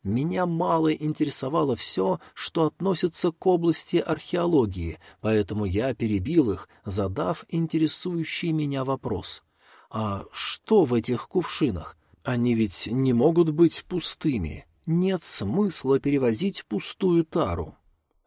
Меня мало интересовало все, что относится к области археологии, поэтому я перебил их, задав интересующий меня вопрос. «А что в этих кувшинах? Они ведь не могут быть пустыми. Нет смысла перевозить пустую тару.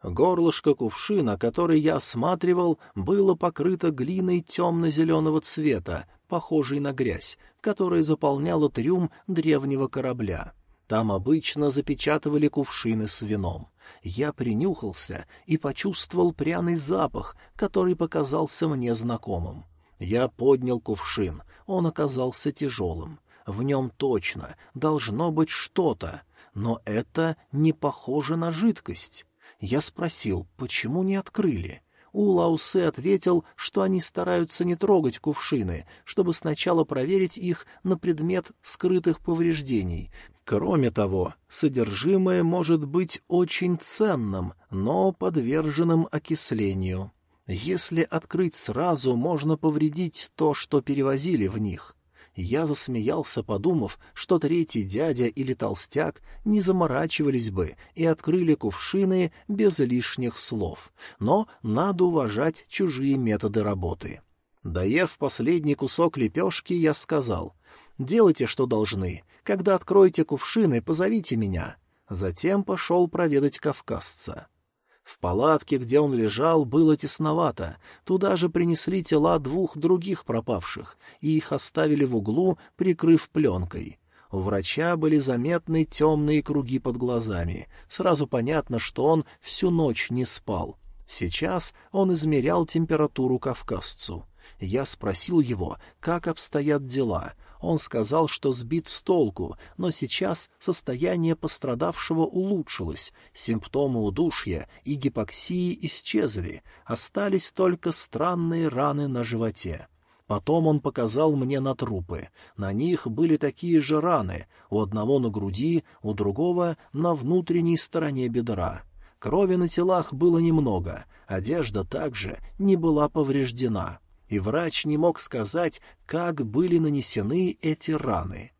Горлышко кувшина, который я осматривал, было покрыто глиной темно-зеленого цвета, похожей на грязь, которая заполняла трюм древнего корабля. Там обычно запечатывали кувшины с вином. Я принюхался и почувствовал пряный запах, который показался мне знакомым. Я поднял кувшин, он оказался тяжелым. В нем точно должно быть что-то, но это не похоже на жидкость. Я спросил, почему не открыли. У Лаусе ответил, что они стараются не трогать кувшины, чтобы сначала проверить их на предмет скрытых повреждений. Кроме того, содержимое может быть очень ценным, но подверженным окислению. Если открыть сразу, можно повредить то, что перевозили в них. Я засмеялся, подумав, что третий дядя или толстяк не заморачивались бы и открыли кувшины без лишних слов. Но надо уважать чужие методы работы. Доев последний кусок лепешки, я сказал, «Делайте, что должны. Когда откроете кувшины, позовите меня». Затем пошел проведать кавказца. В палатке, где он лежал, было тесновато. Туда же принесли тела двух других пропавших, и их оставили в углу, прикрыв пленкой. У врача были заметны темные круги под глазами. Сразу понятно, что он всю ночь не спал. Сейчас он измерял температуру кавказцу. Я спросил его, как обстоят дела. Он сказал, что сбит с толку, но сейчас состояние пострадавшего улучшилось, симптомы удушья и гипоксии исчезли, остались только странные раны на животе. Потом он показал мне на трупы. На них были такие же раны, у одного на груди, у другого — на внутренней стороне бедра. Крови на телах было немного, одежда также не была повреждена и врач не мог сказать, как были нанесены эти раны.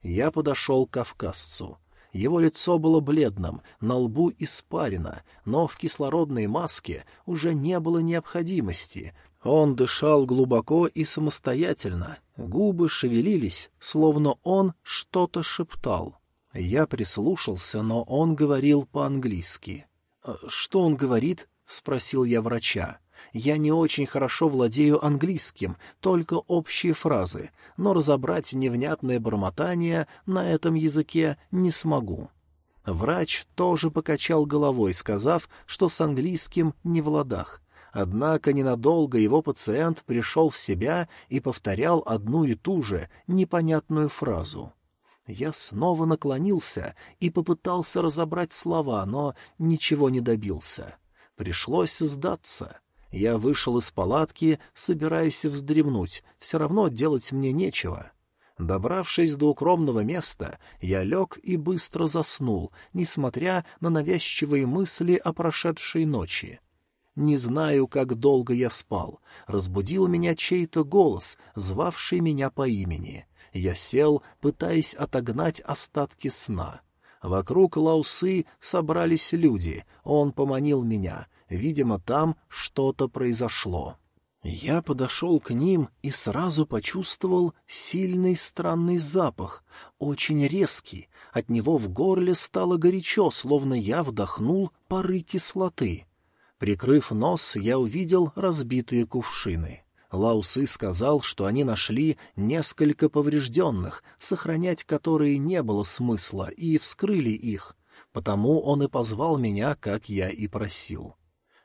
Я подошел к кавказцу. Его лицо было бледным, на лбу испарено, но в кислородной маске уже не было необходимости. Он дышал глубоко и самостоятельно, губы шевелились, словно он что-то шептал. Я прислушался, но он говорил по-английски. «Э, «Что он говорит?» — спросил я врача. Я не очень хорошо владею английским, только общие фразы, но разобрать невнятное бормотание на этом языке не смогу. Врач тоже покачал головой, сказав, что с английским не в ладах. Однако ненадолго его пациент пришел в себя и повторял одну и ту же непонятную фразу. Я снова наклонился и попытался разобрать слова, но ничего не добился. Пришлось сдаться. Я вышел из палатки, собираясь вздремнуть, все равно делать мне нечего. Добравшись до укромного места, я лег и быстро заснул, несмотря на навязчивые мысли о прошедшей ночи. Не знаю, как долго я спал. Разбудил меня чей-то голос, звавший меня по имени. Я сел, пытаясь отогнать остатки сна. Вокруг Лаусы собрались люди, он поманил меня, Видимо, там что-то произошло. Я подошел к ним и сразу почувствовал сильный странный запах, очень резкий. От него в горле стало горячо, словно я вдохнул пары кислоты. Прикрыв нос, я увидел разбитые кувшины. Лаусы сказал, что они нашли несколько поврежденных, сохранять которые не было смысла, и вскрыли их. Потому он и позвал меня, как я и просил.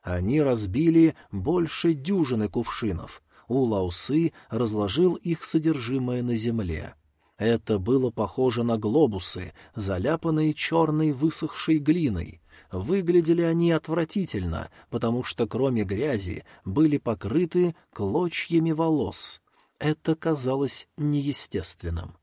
Они разбили больше дюжины кувшинов. У Лаусы разложил их содержимое на земле. Это было похоже на глобусы, заляпанные черной высохшей глиной. Выглядели они отвратительно, потому что кроме грязи были покрыты клочьями волос. Это казалось неестественным.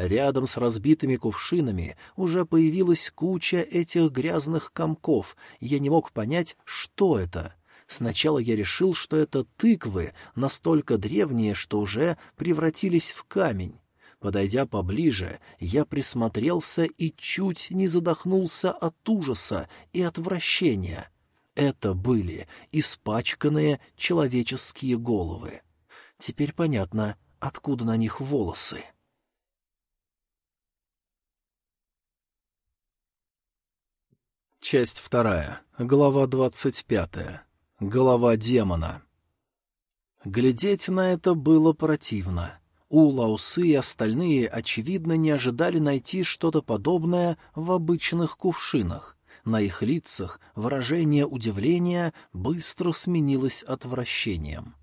Рядом с разбитыми кувшинами уже появилась куча этих грязных комков, я не мог понять, что это. Сначала я решил, что это тыквы, настолько древние, что уже превратились в камень. Подойдя поближе, я присмотрелся и чуть не задохнулся от ужаса и отвращения. Это были испачканные человеческие головы. Теперь понятно, откуда на них волосы. Часть вторая. Глава двадцать пятая. Голова демона. Глядеть на это было противно. У Лаусы и остальные, очевидно, не ожидали найти что-то подобное в обычных кувшинах. На их лицах выражение удивления быстро сменилось отвращением.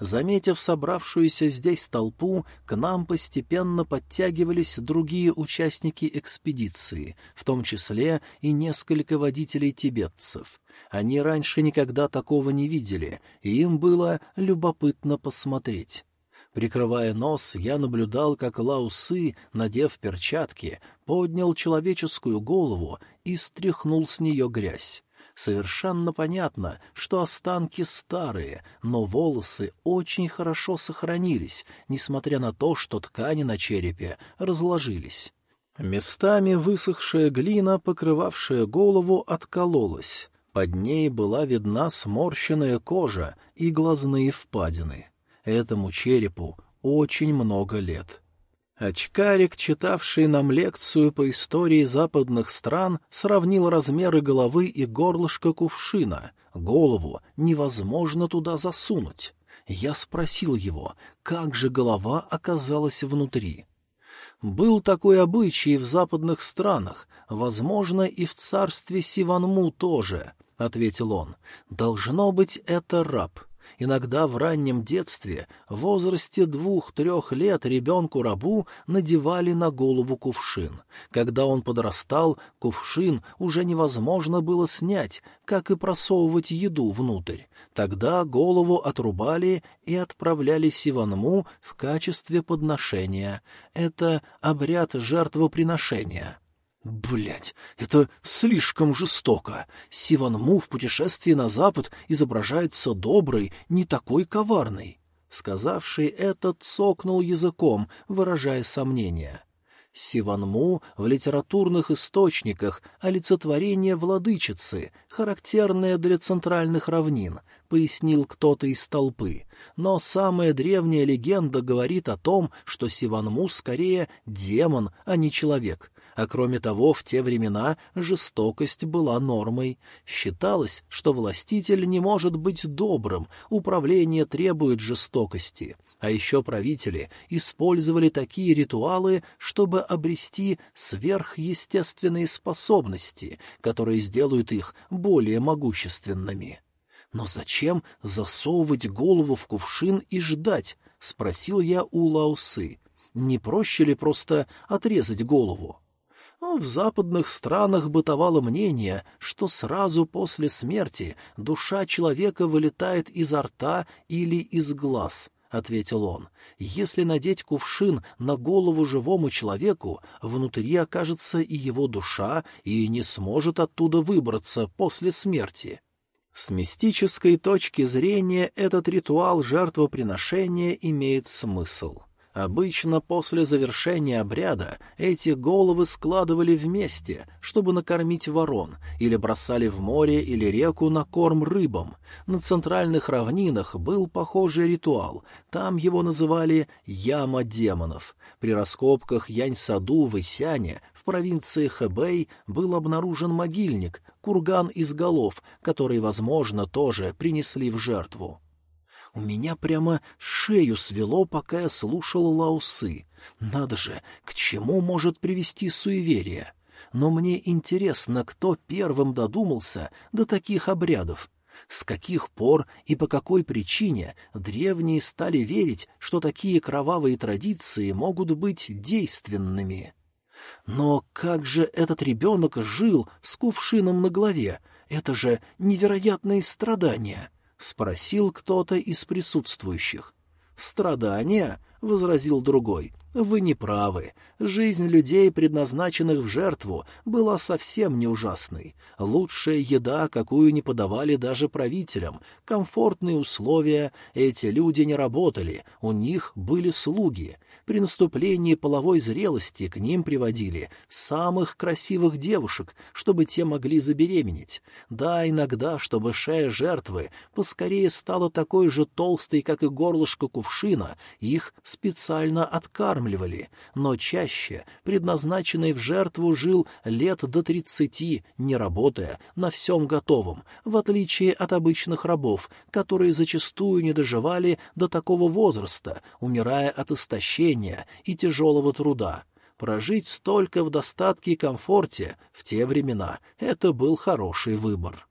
Заметив собравшуюся здесь толпу, к нам постепенно подтягивались другие участники экспедиции, в том числе и несколько водителей тибетцев. Они раньше никогда такого не видели, и им было любопытно посмотреть. Прикрывая нос, я наблюдал, как Лаусы, надев перчатки, поднял человеческую голову и стряхнул с нее грязь. Совершенно понятно, что останки старые, но волосы очень хорошо сохранились, несмотря на то, что ткани на черепе разложились. Местами высохшая глина, покрывавшая голову, откололась. Под ней была видна сморщенная кожа и глазные впадины. Этому черепу очень много лет. Очкарик, читавший нам лекцию по истории западных стран, сравнил размеры головы и горлышка кувшина. Голову невозможно туда засунуть. Я спросил его, как же голова оказалась внутри. Был такой обычай в западных странах, возможно, и в царстве Сиванму тоже, — ответил он. Должно быть, это раб. Иногда в раннем детстве, в возрасте двух-трех лет, ребенку-рабу надевали на голову кувшин. Когда он подрастал, кувшин уже невозможно было снять, как и просовывать еду внутрь. Тогда голову отрубали и отправляли Сиванму в качестве подношения. Это обряд жертвоприношения. Блять, это слишком жестоко. Сиван Му в путешествии на запад изображается добрый, не такой коварный. Сказавший это цокнул языком, выражая сомнение. Сиванму в литературных источниках олицетворение владычицы, характерное для центральных равнин, пояснил кто-то из толпы. Но самая древняя легенда говорит о том, что Сиванму скорее демон, а не человек а кроме того, в те времена жестокость была нормой. Считалось, что властитель не может быть добрым, управление требует жестокости. А еще правители использовали такие ритуалы, чтобы обрести сверхъестественные способности, которые сделают их более могущественными. «Но зачем засовывать голову в кувшин и ждать?» — спросил я у Лаусы. «Не проще ли просто отрезать голову?» Но в западных странах бытовало мнение, что сразу после смерти душа человека вылетает изо рта или из глаз, — ответил он. Если надеть кувшин на голову живому человеку, внутри окажется и его душа, и не сможет оттуда выбраться после смерти. С мистической точки зрения этот ритуал жертвоприношения имеет смысл. Обычно после завершения обряда эти головы складывали вместе, чтобы накормить ворон, или бросали в море или реку на корм рыбам. На центральных равнинах был похожий ритуал, там его называли «яма демонов». При раскопках Янь-Саду в Исяне в провинции Хэбэй был обнаружен могильник, курган из голов, который, возможно, тоже принесли в жертву. У меня прямо шею свело, пока я слушал Лаусы. Надо же, к чему может привести суеверие? Но мне интересно, кто первым додумался до таких обрядов. С каких пор и по какой причине древние стали верить, что такие кровавые традиции могут быть действенными? Но как же этот ребенок жил с кувшином на голове? Это же невероятные страдания! — спросил кто-то из присутствующих. «Страдания?» — возразил другой. «Вы не правы. Жизнь людей, предназначенных в жертву, была совсем не ужасной. Лучшая еда, какую не подавали даже правителям, комфортные условия. Эти люди не работали, у них были слуги. При наступлении половой зрелости к ним приводили самых красивых девушек, чтобы те могли забеременеть. Да, иногда, чтобы шея жертвы поскорее стала такой же толстой, как и горлышко кувшина, их специально откармливали но чаще предназначенный в жертву жил лет до тридцати, не работая, на всем готовом, в отличие от обычных рабов, которые зачастую не доживали до такого возраста, умирая от истощения и тяжелого труда. Прожить столько в достатке и комфорте в те времена — это был хороший выбор.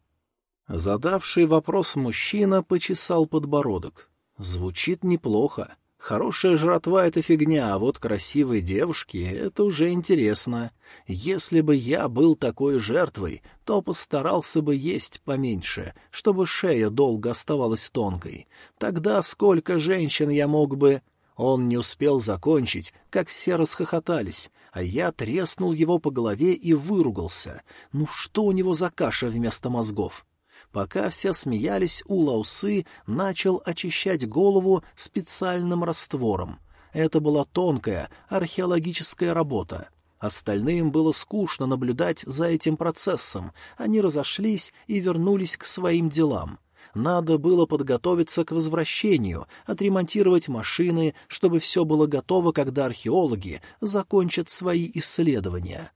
Задавший вопрос мужчина почесал подбородок. Звучит неплохо. Хорошая жратва — это фигня, а вот красивые девушки — это уже интересно. Если бы я был такой жертвой, то постарался бы есть поменьше, чтобы шея долго оставалась тонкой. Тогда сколько женщин я мог бы... Он не успел закончить, как все расхохотались, а я треснул его по голове и выругался. Ну что у него за каша вместо мозгов? Пока все смеялись, у Лаусы начал очищать голову специальным раствором. Это была тонкая археологическая работа. Остальным было скучно наблюдать за этим процессом. Они разошлись и вернулись к своим делам. Надо было подготовиться к возвращению, отремонтировать машины, чтобы все было готово, когда археологи закончат свои исследования.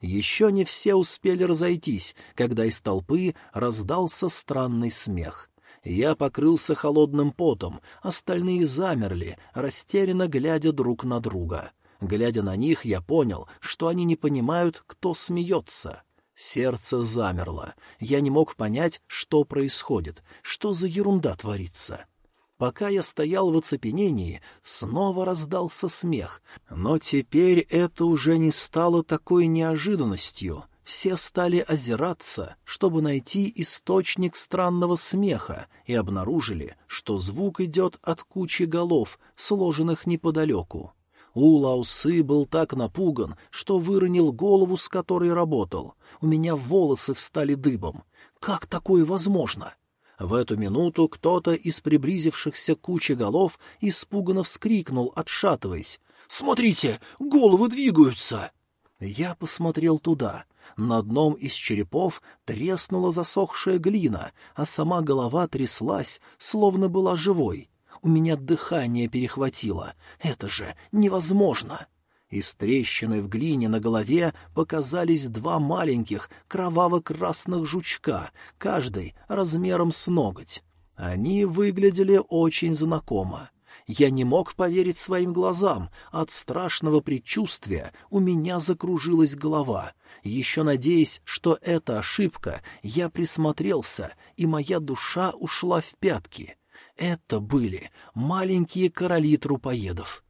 Еще не все успели разойтись, когда из толпы раздался странный смех. Я покрылся холодным потом, остальные замерли, растерянно глядя друг на друга. Глядя на них, я понял, что они не понимают, кто смеется. Сердце замерло. Я не мог понять, что происходит, что за ерунда творится. Пока я стоял в оцепенении, снова раздался смех, но теперь это уже не стало такой неожиданностью. Все стали озираться, чтобы найти источник странного смеха, и обнаружили, что звук идет от кучи голов, сложенных неподалеку. У Лаусы был так напуган, что выронил голову, с которой работал. У меня волосы встали дыбом. Как такое возможно? В эту минуту кто-то из приблизившихся кучи голов испуганно вскрикнул, отшатываясь. «Смотрите, головы двигаются!» Я посмотрел туда. На одном из черепов треснула засохшая глина, а сама голова тряслась, словно была живой. У меня дыхание перехватило. Это же невозможно! Из трещины в глине на голове показались два маленьких кроваво-красных жучка, каждый размером с ноготь. Они выглядели очень знакомо. Я не мог поверить своим глазам. От страшного предчувствия у меня закружилась голова. Еще надеясь, что это ошибка, я присмотрелся, и моя душа ушла в пятки. Это были маленькие короли трупоедов.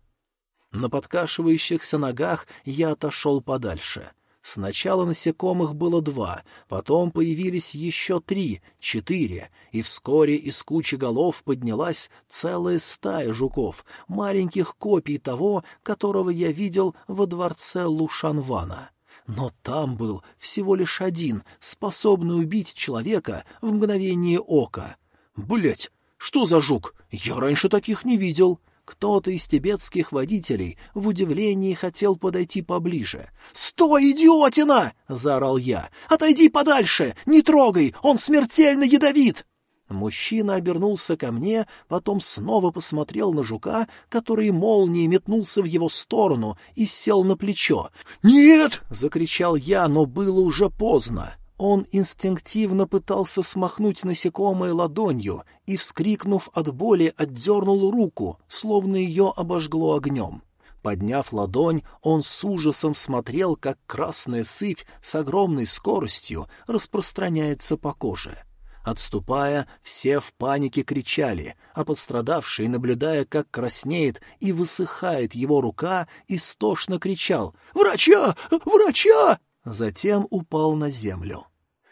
На подкашивающихся ногах я отошел подальше. Сначала насекомых было два, потом появились еще три, четыре, и вскоре из кучи голов поднялась целая стая жуков, маленьких копий того, которого я видел во дворце Лушанвана. Но там был всего лишь один, способный убить человека в мгновение ока. Блять, что за жук? Я раньше таких не видел. Кто-то из тибетских водителей в удивлении хотел подойти поближе. «Стой, идиотина!» — заорал я. «Отойди подальше! Не трогай! Он смертельно ядовит!» Мужчина обернулся ко мне, потом снова посмотрел на жука, который молнией метнулся в его сторону и сел на плечо. «Нет!» — закричал я, но было уже поздно. Он инстинктивно пытался смахнуть насекомое ладонью и, вскрикнув от боли, отдернул руку, словно ее обожгло огнем. Подняв ладонь, он с ужасом смотрел, как красная сыпь с огромной скоростью распространяется по коже. Отступая, все в панике кричали, а пострадавший, наблюдая, как краснеет и высыхает его рука, истошно кричал «Врача! Врача!» Затем упал на землю.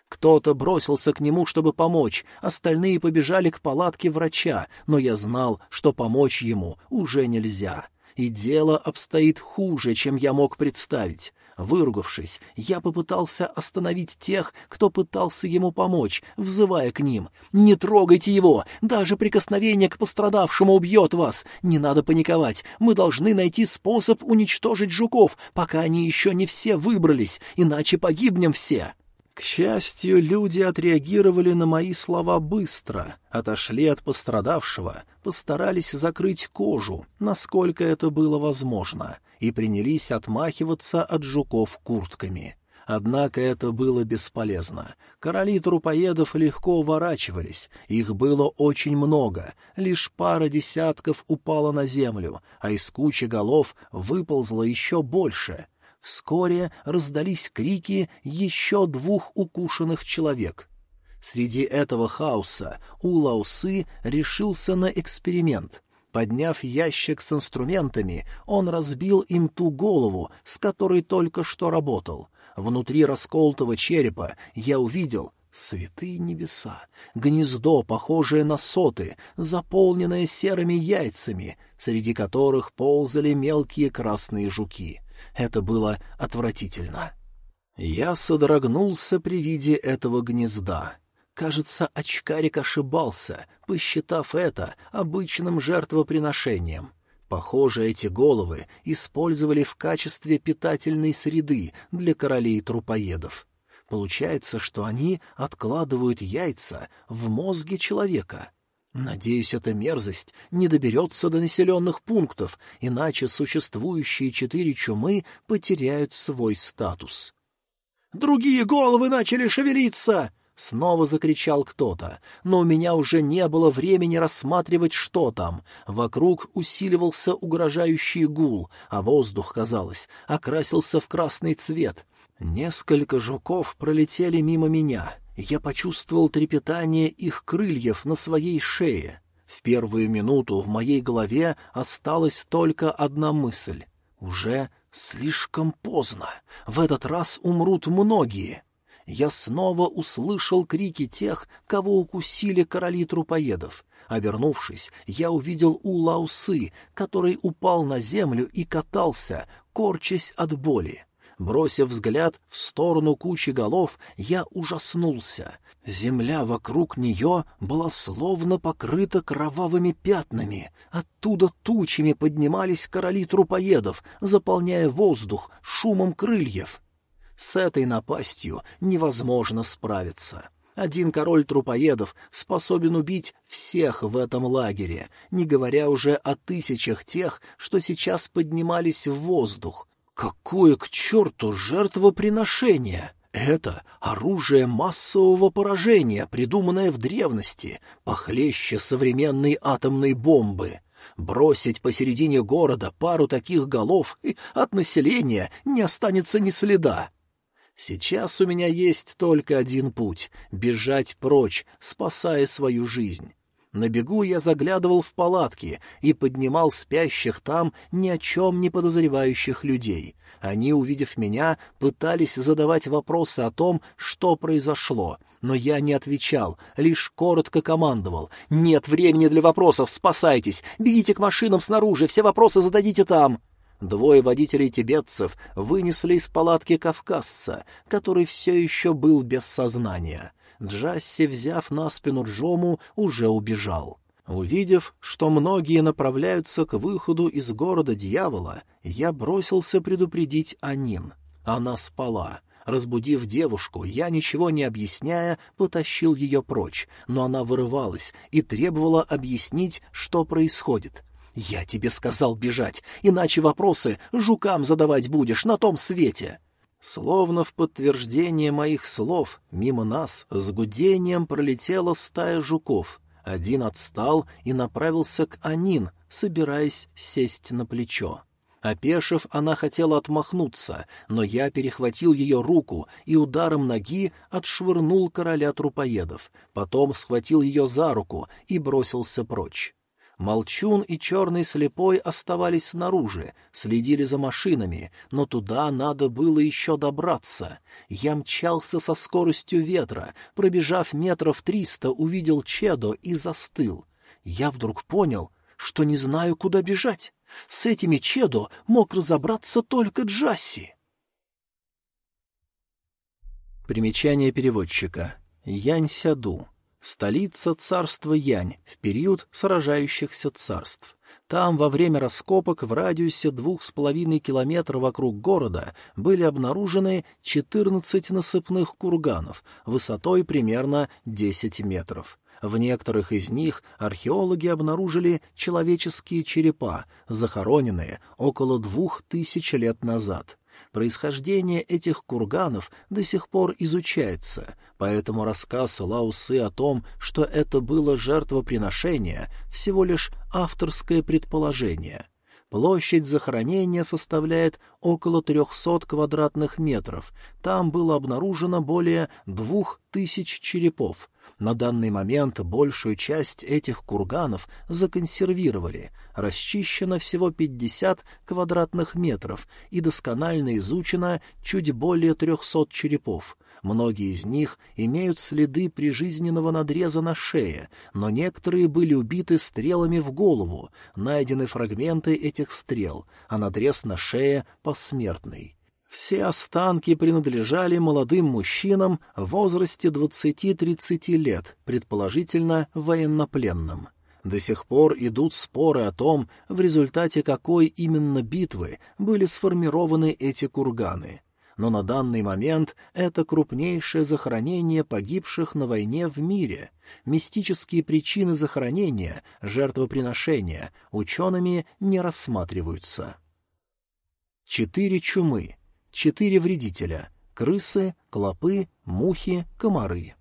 Кто-то бросился к нему, чтобы помочь, остальные побежали к палатке врача, но я знал, что помочь ему уже нельзя. И дело обстоит хуже, чем я мог представить. Выругавшись, я попытался остановить тех, кто пытался ему помочь, взывая к ним. «Не трогайте его! Даже прикосновение к пострадавшему убьет вас! Не надо паниковать! Мы должны найти способ уничтожить жуков, пока они еще не все выбрались, иначе погибнем все!» К счастью, люди отреагировали на мои слова быстро, отошли от пострадавшего, постарались закрыть кожу, насколько это было возможно, и принялись отмахиваться от жуков куртками. Однако это было бесполезно. Короли трупоедов легко уворачивались, их было очень много, лишь пара десятков упала на землю, а из кучи голов выползло еще больше. Вскоре раздались крики еще двух укушенных человек. Среди этого хаоса Улаусы решился на эксперимент. Подняв ящик с инструментами, он разбил им ту голову, с которой только что работал. Внутри расколотого черепа я увидел Святые небеса! Гнездо, похожее на соты, заполненное серыми яйцами, среди которых ползали мелкие красные жуки. Это было отвратительно. Я содрогнулся при виде этого гнезда. Кажется, очкарик ошибался, посчитав это обычным жертвоприношением. Похоже, эти головы использовали в качестве питательной среды для королей-трупоедов. Получается, что они откладывают яйца в мозге человека. Надеюсь, эта мерзость не доберется до населенных пунктов, иначе существующие четыре чумы потеряют свой статус. «Другие головы начали шевелиться!» — снова закричал кто-то, но у меня уже не было времени рассматривать, что там. Вокруг усиливался угрожающий гул, а воздух, казалось, окрасился в красный цвет. Несколько жуков пролетели мимо меня, я почувствовал трепетание их крыльев на своей шее. В первую минуту в моей голове осталась только одна мысль. Уже слишком поздно. В этот раз умрут многие. Я снова услышал крики тех, кого укусили короли трупоедов. Обернувшись, я увидел Улаусы, который упал на землю и катался, корчась от боли. Бросив взгляд в сторону кучи голов, я ужаснулся. Земля вокруг нее была словно покрыта кровавыми пятнами. Оттуда тучами поднимались короли трупоедов, заполняя воздух шумом крыльев. С этой напастью невозможно справиться. Один король трупоедов способен убить всех в этом лагере, не говоря уже о тысячах тех, что сейчас поднимались в воздух. Какое к черту жертвоприношение! Это оружие массового поражения, придуманное в древности, похлеще современной атомной бомбы. Бросить посередине города пару таких голов, и от населения не останется ни следа. Сейчас у меня есть только один путь — бежать прочь, спасая свою жизнь. На бегу я заглядывал в палатки и поднимал спящих там ни о чем не подозревающих людей. Они, увидев меня, пытались задавать вопросы о том, что произошло, но я не отвечал, лишь коротко командовал. «Нет времени для вопросов, спасайтесь! Бегите к машинам снаружи, все вопросы зададите там!» Двое водителей тибетцев вынесли из палатки кавказца, который все еще был без сознания. Джасси, взяв на спину Джому, уже убежал. Увидев, что многие направляются к выходу из города дьявола, я бросился предупредить Анин. Она спала. Разбудив девушку, я, ничего не объясняя, потащил ее прочь, но она вырывалась и требовала объяснить, что происходит. «Я тебе сказал бежать, иначе вопросы жукам задавать будешь на том свете». Словно в подтверждение моих слов, мимо нас с гудением пролетела стая жуков. Один отстал и направился к Анин, собираясь сесть на плечо. Опешив, она хотела отмахнуться, но я перехватил ее руку и ударом ноги отшвырнул короля трупоедов, потом схватил ее за руку и бросился прочь. Молчун и черный слепой оставались снаружи, следили за машинами, но туда надо было еще добраться. Я мчался со скоростью ветра, пробежав метров триста, увидел Чедо и застыл. Я вдруг понял, что не знаю, куда бежать. С этими Чедо мог разобраться только Джасси. Примечание переводчика. Янь Сяду столица царства Янь в период сражающихся царств. Там во время раскопок в радиусе двух с половиной километра вокруг города были обнаружены 14 насыпных курганов высотой примерно 10 метров. В некоторых из них археологи обнаружили человеческие черепа, захороненные около двух тысяч лет назад. Происхождение этих курганов до сих пор изучается, поэтому рассказ Лаусы о том, что это было жертвоприношение, всего лишь авторское предположение. Площадь захоронения составляет около 300 квадратных метров. Там было обнаружено более двух тысяч черепов, на данный момент большую часть этих курганов законсервировали, расчищено всего 50 квадратных метров и досконально изучено чуть более 300 черепов. Многие из них имеют следы прижизненного надреза на шее, но некоторые были убиты стрелами в голову, найдены фрагменты этих стрел, а надрез на шее посмертный. Все останки принадлежали молодым мужчинам в возрасте 20-30 лет, предположительно военнопленным. До сих пор идут споры о том, в результате какой именно битвы были сформированы эти курганы. Но на данный момент это крупнейшее захоронение погибших на войне в мире. Мистические причины захоронения, жертвоприношения, учеными не рассматриваются. Четыре чумы — четыре вредителя — крысы, клопы, мухи, комары.